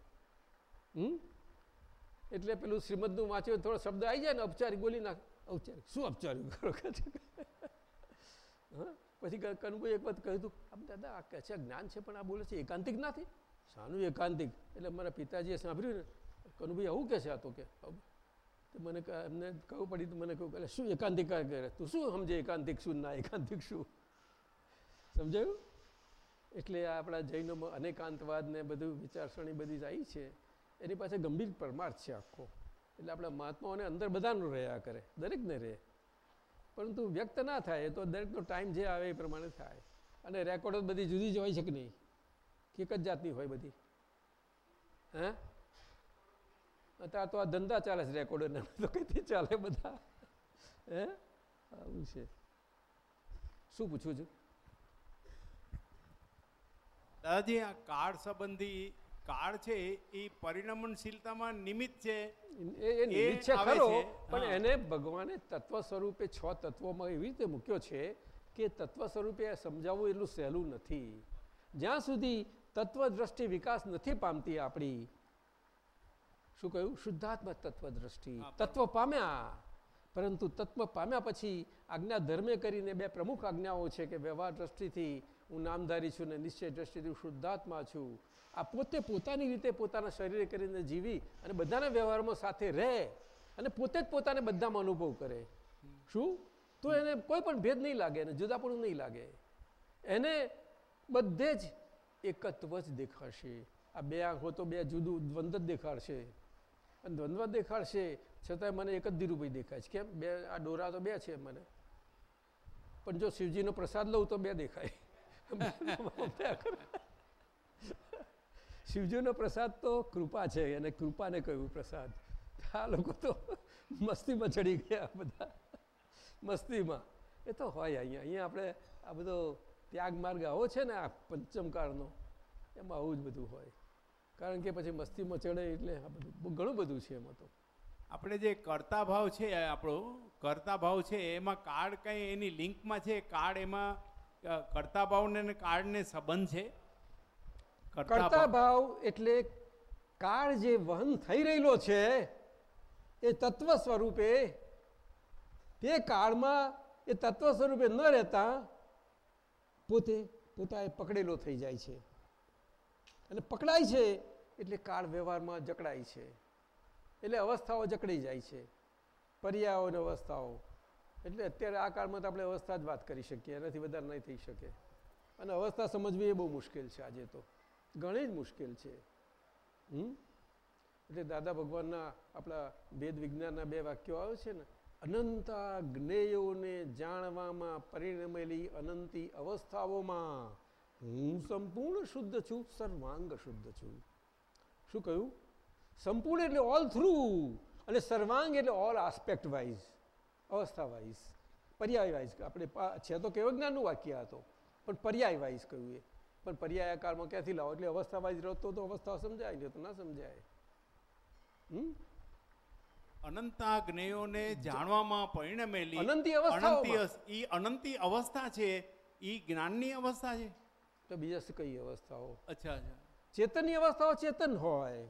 હમ? એટલે પેલું શ્રીમદનું વાંચ્યું, થોડો શબ્દ આવી જાય ને, ઔપચારિક બોલી નાખ. ઔપચારિક? શું ઔપચારિક? કરો હા? પછી કનુભાઈ એક વખત કહ્યું હતું આમ દાદા, આ કહે છે, જ્ઞાન છે, પણ આ બોલે છે, એકાંતિક નથી? શાનું એકાંતિક. એટલે મારા પિતાજીએ સાંભળ્યું ને કનુભાઈ, આવું કે છે આ તો કે? મને એમને કહું પડી મને કહું એટલે શું એકાંતિકાર કરે તું શું સમજે એકાંતિક શું, ના એકાંતિક શું? સમજાયું? એટલે આપણા જૈનોમાં અનેકાંતવાદ ને બધું વિચારસરણી બધી આવી છે. એની પાસે ગંભીર પરમાર્થ છે આખો. એટલે આપણા મહાત્માઓને અંદર બધાનું રહ્યા કરે, દરેકને રહે. પરંતુ વ્યક્ત ના થાય તો દરેકનો ટાઈમ જે આવે એ પ્રમાણે થાય. અને રેકોર્ડો બધી જુદી જ હોય છે કે નહીં? એક જ જાતની હોય બધી. હે? અત્યારે તો આ ધંધા ચાલે છે રેકોર્ડરના તો કઈથી ચાલે બધા? હે? આવું છે. શું પૂછવું છું? દાદાજી આ કાળ સંબંધી કાળ છે એ પરિણમનશીલતામાં નિમિત્ત છે. એ એ નિમિત્ત છે ખરો પણ એને ભગવાને તત્વ સ્વરૂપે છ તત્વોમાં એવી રીતે મૂક્યો છે કે તત્વ સ્વરૂપે સમજાવવું એટલું સહેલું નથી. જ્યાં સુધી તત્વ દ્રષ્ટિ વિકાસ નથી પામતી આપણી શું કહ્યું? શુદ્ધાત્મા તત્વ દ્રષ્ટિ તત્વ પામ્યા. પરંતુ તત્વ પામ્યા પછી આજ્ઞા ધર્મે કરીને બે પ્રમુખ આજ્ઞાઓ છે કે વ્યવહાર દ્રષ્ટિથી હું નામધારી છું ને નિશ્ચય દ્રષ્ટિથી હું શુદ્ધાત્મા છું. આ પોતે પોતાની રીતે પોતાના શરીરે કરીને જીવી અને બધાના વ્યવહારમાં સાથે રહે અને પોતે જ પોતાને બધામાં અનુભવ કરે. શું? તો એને કોઈ પણ ભેદ નહીં લાગે અને જુદાપણું નહીં લાગે. એને બધે જ એકત્વ જ દેખાશે. આ બે આંખો તો બે જુદું દ્વંદ જ દેખાડશે. દ્વંદ્વ દેખાડશે, છતાંય મને એક જ ધીરુભાઈ દેખાય છે. કેમ? બે, આ ડોરા તો બે છે મને. પણ જો શિવજીનો પ્રસાદ લઉં તો બે દેખાય. શિવજીનો પ્રસાદ તો કૃપા છે, અને કૃપાને કહ્યું પ્રસાદ. આ લોકો તો મસ્તીમાં ચડી ગયા બધા. મસ્તીમાં. એ તો હોય અહીંયા. અહીંયા આપણે આ બધો ત્યાગ માર્ગ આવો છે ને આ પંચમકાળનો, એમાં આવું જ બધું હોય. કારણ કે પછી મસ્તીમાં ચડે એટલે આ બધું ઘણું બધું છે એમાં તો. આપણે જે કરતા ભાવ છે આપણો કરતા ભાવ છે એમાં કાર્ડ કંઈ એની લિંકમાં છે કાર્ડ એમાં કરતા ભાવને અને કાર્ડને સંબંધ છે? કરતા ભાવ. એટલે કાળ જે વહન થઈ રહેલો છે એ તત્વ સ્વરૂપે તે કાળમાં એ તત્વ સ્વરૂપે ન રહેતા પોતે પોતાએ પકડેલો થઈ જાય છે. અને પકડાય છે, એટલે કાળ વ્યવહારમાં જકડાય છે. એટલે અવસ્થાઓ જકડી જાય છે. પર્યાયો અને અવસ્થાઓ. એટલે અત્યારે આ કાળમાં તો આપણે અવસ્થા જ વાત કરી શકીએ, એનાથી વધારે નહીં થઈ શકે. અને અવસ્થા સમજવી એ બહુ મુશ્કેલ છે આજે તો. ઘણી જ મુશ્કેલ છે. હમ? એટલે દાદા ભગવાનના આપણા વેદ વિજ્ઞાનના બે વાક્યો આવે છે ને, અનંતા જ્ઞેયોને જાણવામાં પરિણમેલી અનંતી અવસ્થાઓમાં. હું સંપૂર્ણ શુદ્ધ છું સર્વાંગ શુદ્ધ છું. શું કહ્યું? સંપૂર્ણ એટલે ઓલ થ્રુ અને સર્વાંગ એટલે ઓલ આસ્પેક્ટ વાઇઝ અવસ્થા વાઇઝ પર્યાય વાઇઝ આપણે છે તો કેવો જ્ઞાનનું વાક્ય હતો પણ પર્યાય વાઇઝ કહ્યું એ. પણ પર્યાય કાળમાં ક્યાંથી લાવો? એટલે અવસ્થા વાઇઝ રહેતો તો અવસ્થા સમજાય ને તો ના સમજાય. હમ? અનંતા જ્ઞેયોને જાણવામાં પરિણમેલી અનંતી અસ- ઈ અનંતી અવસ્થા છે એ જ્ઞાનની અવસ્થા છે. તો બીજા કઈ અવસ્થાઓ? અચ્છા ચેતનની અવસ્થાઓ ચેતન હોય.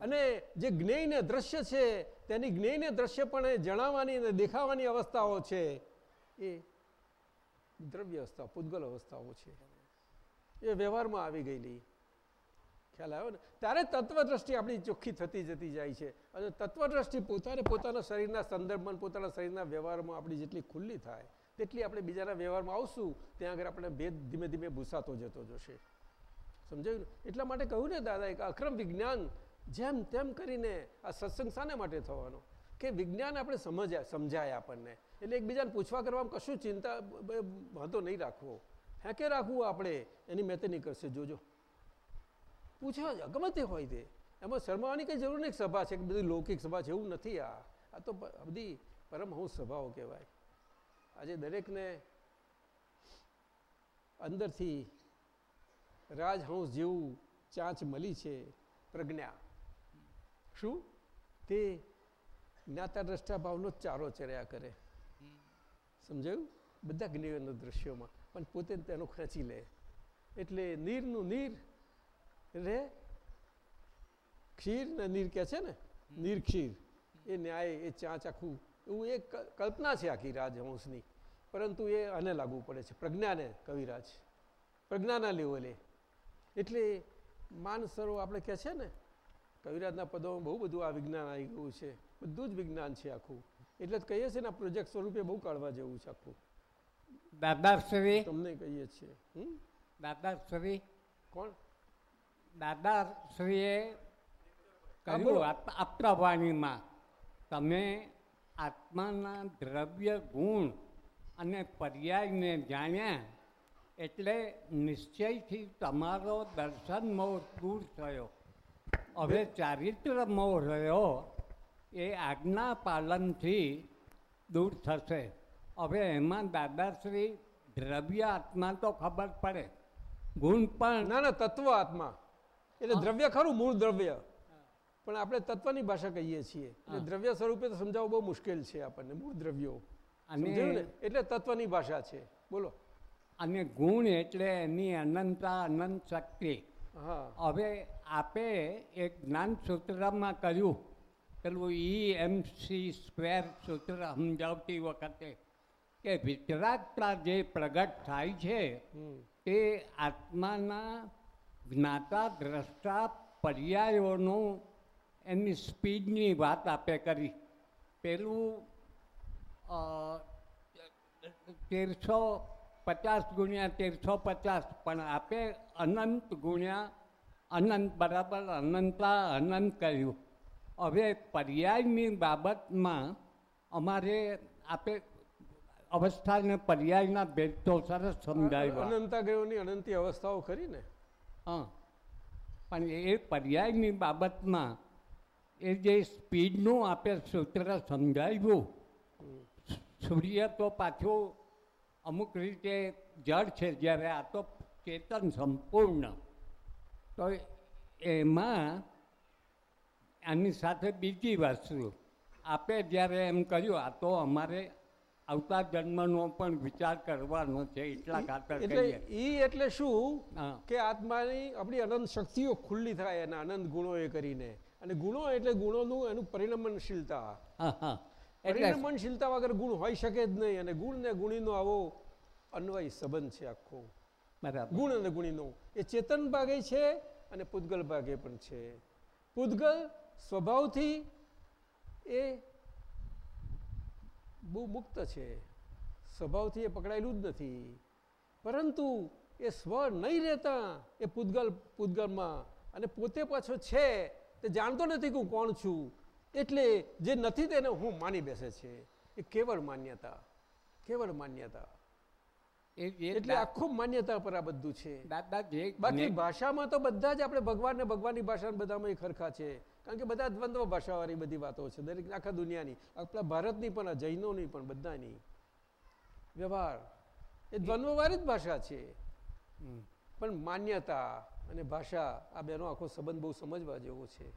અને જે જ્ઞેયને દ્રશ્ય છે તેની જ્ઞેય ને દ્રશ્ય પણ જણાવવાની અને દેખાવાની અવસ્થાઓ છે એ દ્રવ્ય અવસ્થા પૂતગલ અવસ્થાઓ છે. એ વ્યવહારમાં આવી ગયેલી. ખ્યાલ આવ્યો ને? ત્યારે તત્વદ્રષ્ટિ આપણી ચોખ્ખી થતી જતી જાય છે. અને તત્વદ્રષ્ટિ પોતાને પોતાના શરીરના સંદર્ભમાં પોતાના શરીરના વ્યવહારમાં આપણી જેટલી ખુલ્લી થાય. તેટલી આપણે બીજાના વ્યવહારમાં આવશું, ત્યાં આગળ આપણે ભેદ ધીમે ધીમે ભૂસાતો જતો જશે. સમજાયું એટલા માટે કહ્યું ને દાદા કે અક્રમ વિજ્ઞાન જેમ તેમ કરીને આ સત્સંગ શાને માટે થવાનો? કે વિજ્ઞાન આપણે સમજાય સમજાય આપણને. એટલે એકબીજાને પૂછવા કરવામાં કશું ચિંતા વાંધો નહીં રાખવો. ફેંકે રાખવું આપણે, એની મેં નહીં કરશે જોજો. પૂછવા જ હોય તે. એમાં શરમાવાની કંઈ જરૂર નહીં સભા છે, કે બધી લૌકિક સભા છે, એવું નથી આ. આ તો બધી પરમહંસ સભાઓ કહેવાય. આજે દરેકને અંદરથી રાજહંસ જેવું ચાંચ મળી છે પ્રજ્ઞા. શું? તે જ્ઞાતા દ્રષ્ટા ભાવનો જ ચારો ચર્યા કરે. સમજાયું? બધા જ્ઞેયના દ્રશ્યોમાં. પણ પોતે તેનો ખેંચી લે. એટલે નીરનું નીર રે ક્ષીર ને નીર કહે છે ને? નીર ખીર એ ન્યાય એ ચાંચ આખું એવું એક કલ્પના છે આખી રાજહંસની પરંતુ એ આને લાગુ પડે છે. પ્રજ્ઞાને કવિરાજ. પ્રજ્ઞાના લેવલે. એટલે માનસરો આપણે કહે છે ને કવિરાજના પદોમાં બહુ બધું આ વિજ્ઞાન આવી ગયું છે. બધું જ વિજ્ઞાન છે આખું. એટલે જ કહીએ છીએ ને પ્રોજેક્ટ સ્વરૂપે બહુ કાઢવા જેવું છે આખું. દાદાશ્રી તમને કહીએ છીએ. હમ? દાદાશ્રી કોણ? દાદાશ્રીએ હા, કહ્યું આપતા વાણીમાં તમે આત્માના દ્રવ્ય ગુણ અને પર્યાયને જાણ્યા એટલે નિશ્ચયથી તમારો દર્શન મોહ દૂર થયો. હવે ચારિત્ર મોહ રહ્યો એ આજ્ઞા પાલનથી દૂર થશે. હવે એમાં દાદાશ્રી દ્રવ્ય આત્મા તો ખબર પડે. ગુણ પણ ના ના તત્વ આત્મા. એટલે દ્રવ્ય ખરું મૂળ દ્રવ્ય. પણ આપણે તત્વની ભાષા કહીએ છીએ. દ્રવ્ય સ્વરૂપે તો સમજાવવું બહુ મુશ્કેલ છે આપણને મૂળ દ્રવ્યો. ને? એટલે તત્વની ભાષા છે. બોલો. અને ગુણ એટલે એની અનંતા અનંત શક્તિ. હવે આપે એક જ્ઞાન સૂત્રમાં કહ્યું પેલું ઈ એમ સી સ્ક્વેર સૂત્ર સમજાવતી વખતે કે વિતરાગતા જે પ્રગટ થાય છે. તે આત્માના જ્ઞાતા દ્રષ્ટા પર્યાયોનું એની સ્પીડની વાત આપે કરી. પેલું તેરસો પચાસ ગુણ્યા તેરસો પચાસ પણ આપે અનંત ગુણ્યા અનંત બરાબર અનંતા અનંત કહ્યું હવે પર્યાયની બાબતમાં અમારે આપે અવસ્થાને પર્યાયના ભેદ તો સરસ સમજાવ્યા. અનંતાગ્રહોની અનંતી અવસ્થાઓ ખરી ને? હા. પણ એ પર્યાયની બાબતમાં એ જે સ્પીડનું આપે સૂત્ર સમજાવ્યું સૂર્ય તો પાછું અમુક રીતે જળ છે જ્યારે આ તો ચેતન સંપૂર્ણ. તો એમાં આની સાથે બીજી વસ્તુ આપે જ્યારે એમ કહ્યું આ તો અમારે આવતા જન્મનો પણ વિચાર કરવાનો છે એટલા ખાતર એટલે એ એટલે શું કે આત્માની આપણી અનંત શક્તિઓ ખુલ્લી થાય એના અનંત ગુણો એ કરીને. અને ગુણો એટલે ગુણોનું એનું પરિણમનશીલતા. પરિણમનશીલતા વગર ગુણ હોઈ શકે જ નહીં અને ગુણ ને ગુણીનો આવો અન્વય સંબંધ છે આખો. ગુણ અને ગુણીનો. એ ચેતન ભાગે છે અને પૂતગલ ભાગે પણ છે. પૂતગલ સ્વભાવથી એ બહુ મુક્ત છે. સ્વભાવથી એ પકડાયેલું જ નથી. પરંતુ એ સ્વ નહીં રહેતા એ પૂતગલ પૂતગલમાં અને પોતે પાછો છે તે જાણતો નથી કે હું કોણ છું. એટલે જે નથી તેને હું માની બેસે છે. એ કેવળ માન્યતા કેવળ માન્યતા. એટલે આખું માન્યતા પર આ બધું છે. બાકી ભાષામાં તો બધા જ આપણે ભગવાન ને ભગવાનની ભાષા બધામાં ખરખા છે. કારણ કે બધા દ્વંદ્વ ભાષાવાળી બધી વાતો છે. દરેક આખા દુનિયાની. આપણા ભારતની પણ જૈનોની પણ બધાની. વ્યવહાર. એ દ્વંદ્વવાળી જ ભાષા છે. પણ માન્યતા અને ભાષા આ બેનો આખો સંબંધ બહુ સમજવા જેવો છે.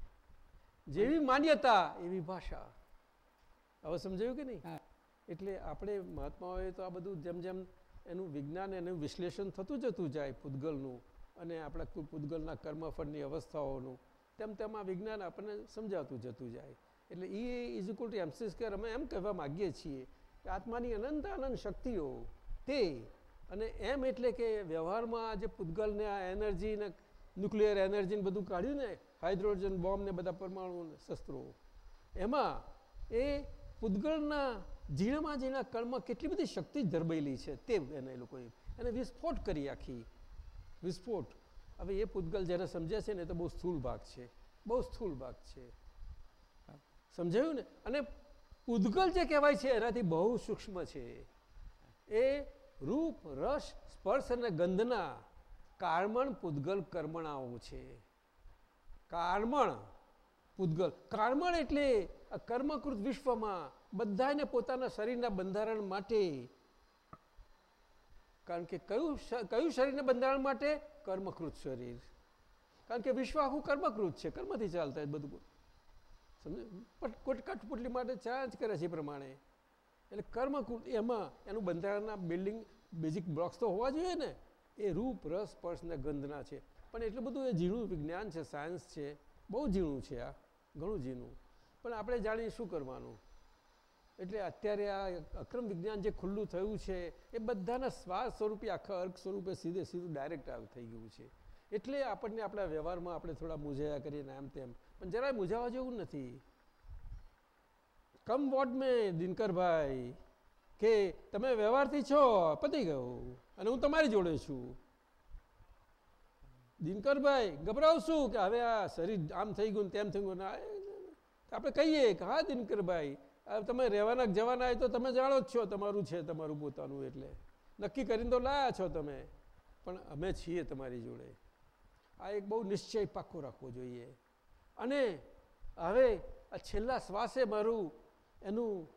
જેવી માન્યતા એવી ભાષા. હવે સમજાયું કે નહીં? એટલે આપણે મહાત્માઓએ તો આ બધું જેમ જેમ એનું વિજ્ઞાન એનું વિશ્લેષણ થતું જતું જાય પૂતગલનું અને આપણા પૂતગલના કર્મફળની અવસ્થાઓનું તેમ તેમ આ વિજ્ઞાન આપણને સમજાવતું જતું જાય. એટલે એ ઇઝ ઇક્વલ ટુ સ્ક્વેર અમે એમ કહેવા માગીએ છીએ કે આત્માની અનંત અનંત શક્તિઓ તે અને એમ એટલે કે વ્યવહારમાં જે પૂતગલને આ એનર્જીને ન્યુક્લિયર એનર્જીને બધું કાઢ્યું ને, હાઇડ્રોજન બોમ્બ ને બધા પરમાણુ શસ્ત્રો, એમાં એ પૂતગળના ઝીણામાં ઝીણા કણમાં કેટલી બધી શક્તિ ધરબેલી છે તે એને એ લોકોએ એને વિસ્ફોટ કરી આખી, વિસ્ફોટ. હવે એ પૂતગલ જેને સમજે છે ને તો બહુ સ્થૂળ ભાગ છે, બહુ સ્થૂળ ભાગ છે. સમજાયું ને? અને પૂતગલ જે કહેવાય છે એનાથી બહુ સૂક્ષ્મ છે. એ રૂપ, રસ, સ્પર્શ અને ગંધના કારમણ પૂદગલ કર્મણાઓ છે. કારમણ પૂદગલ કારમણ એટલે કર્મકૃત વિશ્વમાં બધાને પોતાના શરીરના બંધારણ માટે, કારણ કે કયું કયું શરીરના બંધારણ માટે? કર્મકૃત શરીર. કારણ કે વિશ્વ આખું કર્મકૃત છે, કર્મથી ચાલતા બધું. સમજ પણ કોટ, કટપુટલી માટે ચાર્જ કરે છે એ પ્રમાણે. એટલે કર્મકૃત એમાં એનું બંધારણના બિલ્ડિંગ બેઝિક બ્લોક્સ તો હોવા જોઈએ ને, એ રૂપ, રસ, સ્પર્શ ને ગંધના છે. પણ એટલું બધું એ ઝીણું વિજ્ઞાન છે સાયન્સ છે, બહુ ઝીણું છે આ, ઘણું ઝીણું. પણ આપણે જાણીએ શું કરવાનું? એટલે અત્યારે આ અક્રમ વિજ્ઞાન જે ખુલ્લું થયું છે, એ બધાના શ્વાસ સ્વરૂપે, આખા અર્ક સ્વરૂપે સીધે સીધું ડાયરેક્ટ આવ થઈ ગયું છે. એટલે આપણને આપણા વ્યવહારમાં આપણે થોડા મૂંઝાયા કરીએ ને આમ તેમ. પણ જરાય મૂંઝાવા જેવું નથી. કમ વોટ મેં દિનકરભાઈ કે તમે વ્યવહારથી છો? પતી ગયું. અને હું તમારી જોડે છું. દિનકરભાઈ ગભરાવશું કે હવે આ શરીર આમ થઈ ગયું તેમ થઈ ગયું આપણે કહીએ કે હા દિનકરભાઈ તમે રહેવાના જવાના તો તમે જાણો જ છો, તમારું છે તમારું પોતાનું એટલે. નક્કી કરીને તો લાયા છો તમે. પણ અમે છીએ તમારી જોડે. આ એક બહુ નિશ્ચય પાક્કો રાખવો જોઈએ. અને હવે આ છેલ્લા શ્વાસે મારું એનું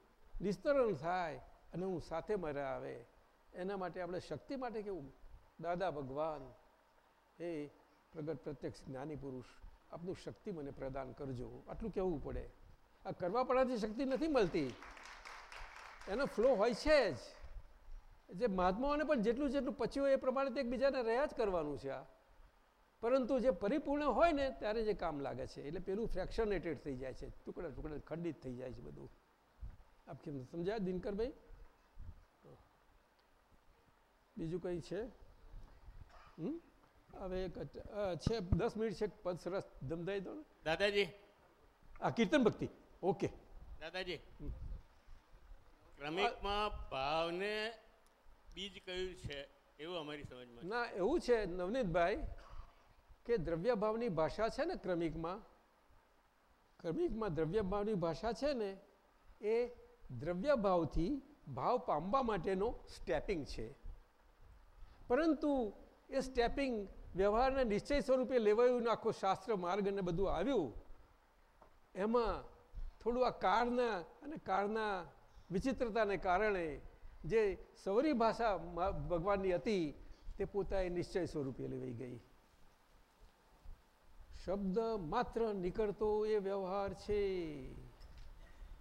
વિસ્તરણ થાય અને હું સાથે મારા આવે. એના માટે આપણે શક્તિ માટે કેવું? દાદા ભગવાન, હે પ્રગટ પ્રત્યક્ષ જ્ઞાની પુરુષ, આપનું શક્તિ મને પ્રદાન કરજો. આટલું કહેવું પડે. આ કરવા પડાથી શક્તિ નથી મળતી. એનો ફ્લો હોય છે જ. જે મહાત્માઓને પણ જેટલું જેટલું પચ્યું હોય એ પ્રમાણે તે એકબીજાને રહ્યા જ કરવાનું છે આ. પરંતુ જે પરિપૂર્ણ હોય ને ત્યારે જે કામ લાગે છે. એટલે પેલું ફ્રેક્શનેટેડ થઈ જાય છે. ટુકડા ટુકડા ખંડિત થઈ જાય છે બધું. આપ કેમ સમજાય? દિનકરભાઈ? બીજું કંઈ છે? હવે એક છે દસ મિનિટ છે પદ સરસ ધમધાઈ દો દાદાજી. આ કીર્તન ભક્તિ. ઓકે. દાદાજી. ક્રમિકમાં ભાવને બીજ કયું છે? એવું અમારી સમજમાં ના એવું છે નવનીતભાઈ કે દ્રવ્ય ભાવની ભાષા છે ને ક્રમિકમાં? ક્રમિકમાં દ્રવ્ય ભાવની ભાષા છે ને એ દ્રવ્ય ભાવથી ભાવ પામવા માટેનો સ્ટેપિંગ છે. પરંતુ એ સ્ટેપિંગ વ્યવહારના નિશ્ચય સ્વરૂપે લેવાયું આખો શાસ્ત્ર માર્ગ અને બધું આવ્યું, એમાં થોડું આ કાળના અને કાળના વિચિત્રતાને કારણે જે સૌરી ભાષા ભગવાનની હતી, તે પોતાએ નિશ્ચય સ્વરૂપે લેવાઈ ગઈ. શબ્દ માત્ર નીકળતો એ વ્યવહાર છે.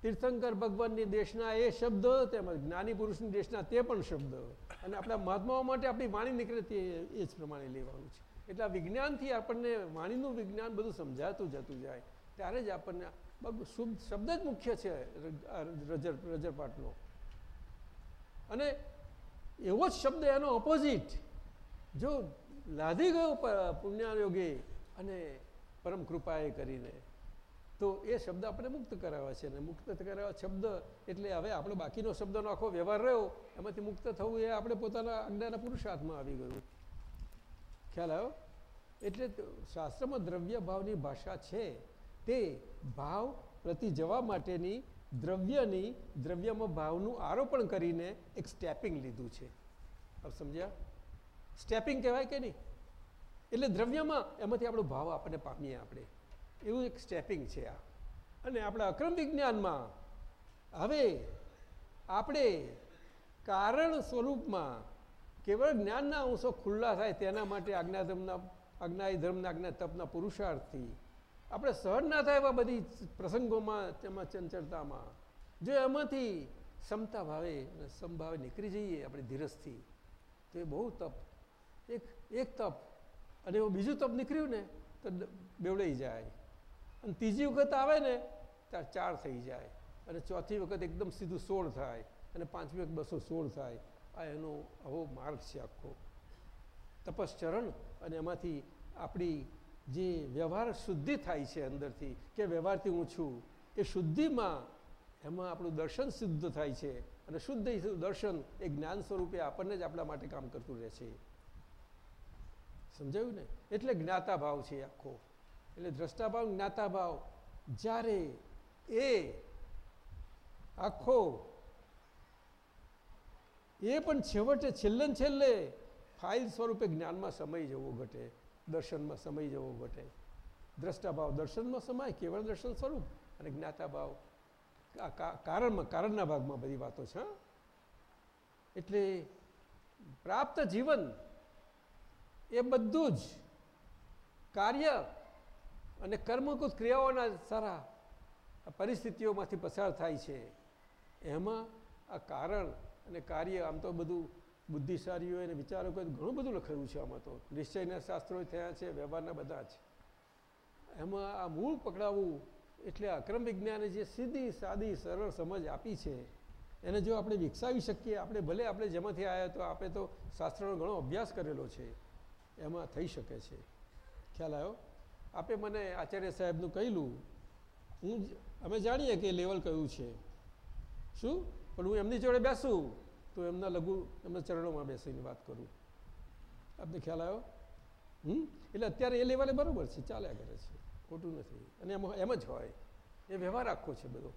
તીર્થંકર ભગવાનની દેશના એ શબ્દ, તેમજ જ્ઞાની પુરુષની દેશના તે પણ શબ્દ. અને આપણા મહાત્માઓ માટે આપણી વાણી નીકળે તે એ જ પ્રમાણે લેવાનું છે. એટલે આ વિજ્ઞાનથી આપણને વાણીનું વિજ્ઞાન બધું સમજાતું જતું જાય. ત્યારે જ આપણને શુભ શબ્દ જ મુખ્ય છે રજર, રજરપાટનો. અને એવો જ શબ્દ એનો ઓપોઝિટ જો લાદી ગયો પુણ્યયોગે અને પરમ કૃપાએ કરીને તો એ શબ્દ આપણે મુક્ત કરાવ્યા છે અને મુક્ત કરાવ્યા શબ્દ એટલે હવે આપણો બાકીનો શબ્દનો આખો વ્યવહાર રહ્યો, એમાંથી મુક્ત થવું એ આપણે પોતાના આજ્ઞાના પુરુષાર્થમાં આવી ગયું. ખ્યાલ આવ્યો? એટલે શાસ્ત્રમાં દ્રવ્ય ભાવની ભાષા છે. તે ભાવ પ્રતિ જવા માટેની દ્રવ્યની દ્રવ્યમાં ભાવનું આરોપણ કરીને એક સ્ટેપિંગ લીધું છે. આપ સમજ્યા? સ્ટેપિંગ કહેવાય કે નહીં? એટલે દ્રવ્યમાં એમાંથી આપણો ભાવ આપણને પામીએ આપણે. એવું એક સ્ટેપિંગ છે આ. અને આપણા અક્રમ વિજ્ઞાનમાં હવે આપણે કારણ સ્વરૂપમાં કેવળ જ્ઞાનના અંશો ખુલ્લા થાય તેના માટે આજ્ઞાધર્મના આજ્ઞાય ધર્મના આજ્ઞા તપના પુરુષાર્થથી આપણે સહન ના થાય એવા બધી પ્રસંગોમાં તેમાં ચંચળતામાં જો એમાંથી ક્ષમતા ભાવે અને સમભાવે નીકળી જઈએ આપણે ધીરજથી, તો એ બહુ તપ. એક એક તપ અને એવું બીજું તપ નીકળ્યું ને તો બેવડાઈ જાય. અને ત્રીજી વખત આવે ને, ત્યારે ચાર થઈ જાય. અને ચોથી વખત એકદમ સીધું સોળ થાય. અને પાંચમી વખત બસો સોળ થાય. આ એનો આવો માર્ગ છે આખો. તપશ્ચરણ અને એમાંથી આપણી જે વ્યવહાર શુદ્ધિ થાય છે અંદરથી, કે વ્યવહારથી હું છું, એ શુદ્ધિમાં એમાં આપણું દર્શન શુદ્ધ થાય છે. અને શુદ્ધ દર્શન એ જ્ઞાન સ્વરૂપે આપણને જ આપણા માટે કામ કરતું રહે છે. સમજાયું ને? એટલે જ્ઞાતા ભાવ છે આખો. એટલે દ્રષ્ટાભાવ, જ્ઞાતાભાવ જ્ઞાતા ભાવ જ્યારે એ આખો એ પણ છેવટે, છેલ્લે છેલ્લે ફાઇલ સ્વરૂપે જ્ઞાનમાં સમય જવો ઘટે, દર્શનમાં સમય જવો ઘટે. દ્રષ્ટાભાવ દર્શનમાં સમાય, કેવળ દર્શન સ્વરૂપ અને જ્ઞાતા ભાવ કા- કા- કારણમાં, કારણના ભાગમાં બધી વાતો છે એટલે પ્રાપ્ત જીવન એ બધું જ કાર્ય અને કર્મકૃત ક્રિયાઓના સારા પરિસ્થિતિઓમાંથી પસાર થાય છે. એમાં આ કારણ અને કાર્ય આમ તો બધું બુદ્ધિશાળીઓ અને વિચારકોએ ઘણું બધું લખાયું છે આમાં તો. નિશ્ચયના શાસ્ત્રો થયા છે, વ્યવહારના બધા જ. એમાં આ મૂળ પકડાવવું એટલે અક્રમ વિજ્ઞાને જે સીધી, સાદી, સરળ સમજ આપી છે, એને જો આપણે વિકસાવી શકીએ, આપણે ભલે આપણે જેમાંથી આવ્યા તો આપણે તો શાસ્ત્રનો ઘણો અભ્યાસ કરેલો છે. એમાં થઈ શકે છે. ખ્યાલ આવ્યો? આપે મને આચાર્ય સાહેબનું કહેલું, હું અમે જાણીએ કે લેવલ કયું છે. શું? પણ હું એમની જોડે બેસું, તો એમના લઘુ એમના ચરણોમાં બેસીને વાત કરું. આપને ખ્યાલ આવ્યો? હમ? એટલે અત્યારે એ લેવલે બરાબર છે, ચાલ્યા કરે છે. ખોટું નથી. અને એમાં એમ જ હોય. એ વ્યવહાર આખો છે બધો.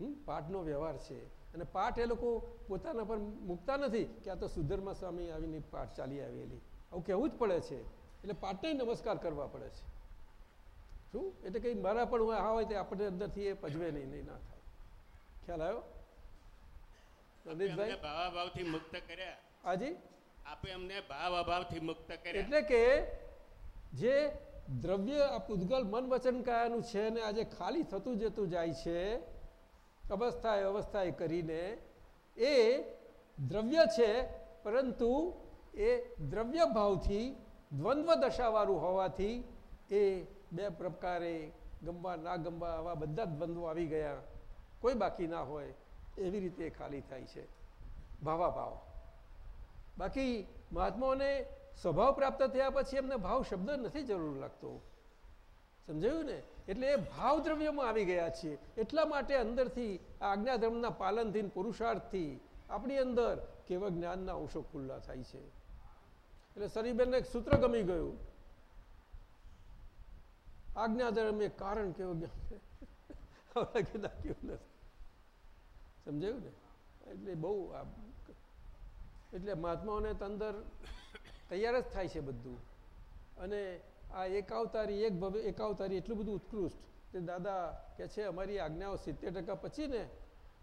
હમ? પાઠનો વ્યવહાર છે. અને પાઠ એ લોકો પોતાના પર મૂકતા નથી કે આ તો સુધર્મા સ્વામી આવીને પાઠ ચાલી આવેલી. આવું કહેવું જ પડે છે. એટલે પાઠને નમસ્કાર કરવા પડે છે. શું? એટલે કંઈ મારા પણ હા હોય તો આપણને અંદરથી એ પજવે નહીં નહીં ના થાય. ખ્યાલ આવ્યો? રમેશભાઈ? ભાવાભાવથી મુક્ત કર્યા. હાજી? આપે અમને ભાવ અભાવથી મુક્ત કર્યા. એટલે કે જે દ્રવ્ય આ પૂતગલ મન વચન કાયાનું છે ને આજે ખાલી થતું જતું જાય છે અવસ્થાએ અવસ્થાએ કરીને એ દ્રવ્ય છે પરંતુ એ દ્રવ્ય ભાવથી દ્વંદ્વ દશાવાળું હોવાથી એ બે પ્રકારે ગમવા ના ગમવા આવા બધા જ બંધો આવી ગયા. કોઈ બાકી ના હોય, એવી રીતે ખાલી થાય છે. ભાવાભાવ બાકી મહાત્માઓને સ્વભાવ પ્રાપ્ત થયા પછી એમને ભાવ શબ્દ નથી જરૂર લાગતો. સમજાયું ને? એટલે એ ભાવ દ્રવ્યમાં આવી ગયા છીએ. એટલા માટે અંદરથી આ આજ્ઞાધર્મના પાલનથી પુરુષાર્થથી આપણી અંદર કેવળ જ્ઞાનના અંશો ખુલ્લા થાય છે. એટલે સરીબેનને એક સૂત્ર ગમી ગયું. આજ્ઞાધર્મ એ કારણ કેવું જ્ઞાન કીધા કેવું નથી. સમજાયું ને? એટલે બહુ આ એટલે મહાત્માઓને તંદર તૈયાર જ થાય છે બધું. અને આ એકાવતારી એક ભવ્ય એકાવતારી એટલું બધું ઉત્કૃષ્ટ તે દાદા કે છે, અમારી આજ્ઞાઓ સિત્તેર ટકા પછી ને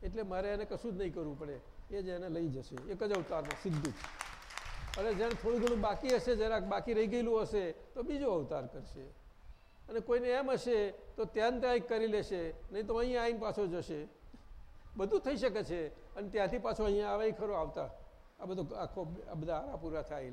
એટલે મારે એને કશું જ નહીં કરવું પડે. એ જ એને લઈ જશે. એક જ અવતારમાં સીધું અને જેને થોડું ઘણું બાકી હશે, જરાક બાકી રહી ગયેલું હશે, તો બીજો અવતાર કરશે. અને કોઈને એમ હશે તો ત્યાં ત્યાં કરી લેશે, નહીં તો અહીંયા આવીને પાછો જશે. બધું થઈ શકે છે. અને ત્યાંથી પાછો અહીંયા આવે ખરો આવતા. આ બધું આખો, આ બધા આરા પૂરા થાય.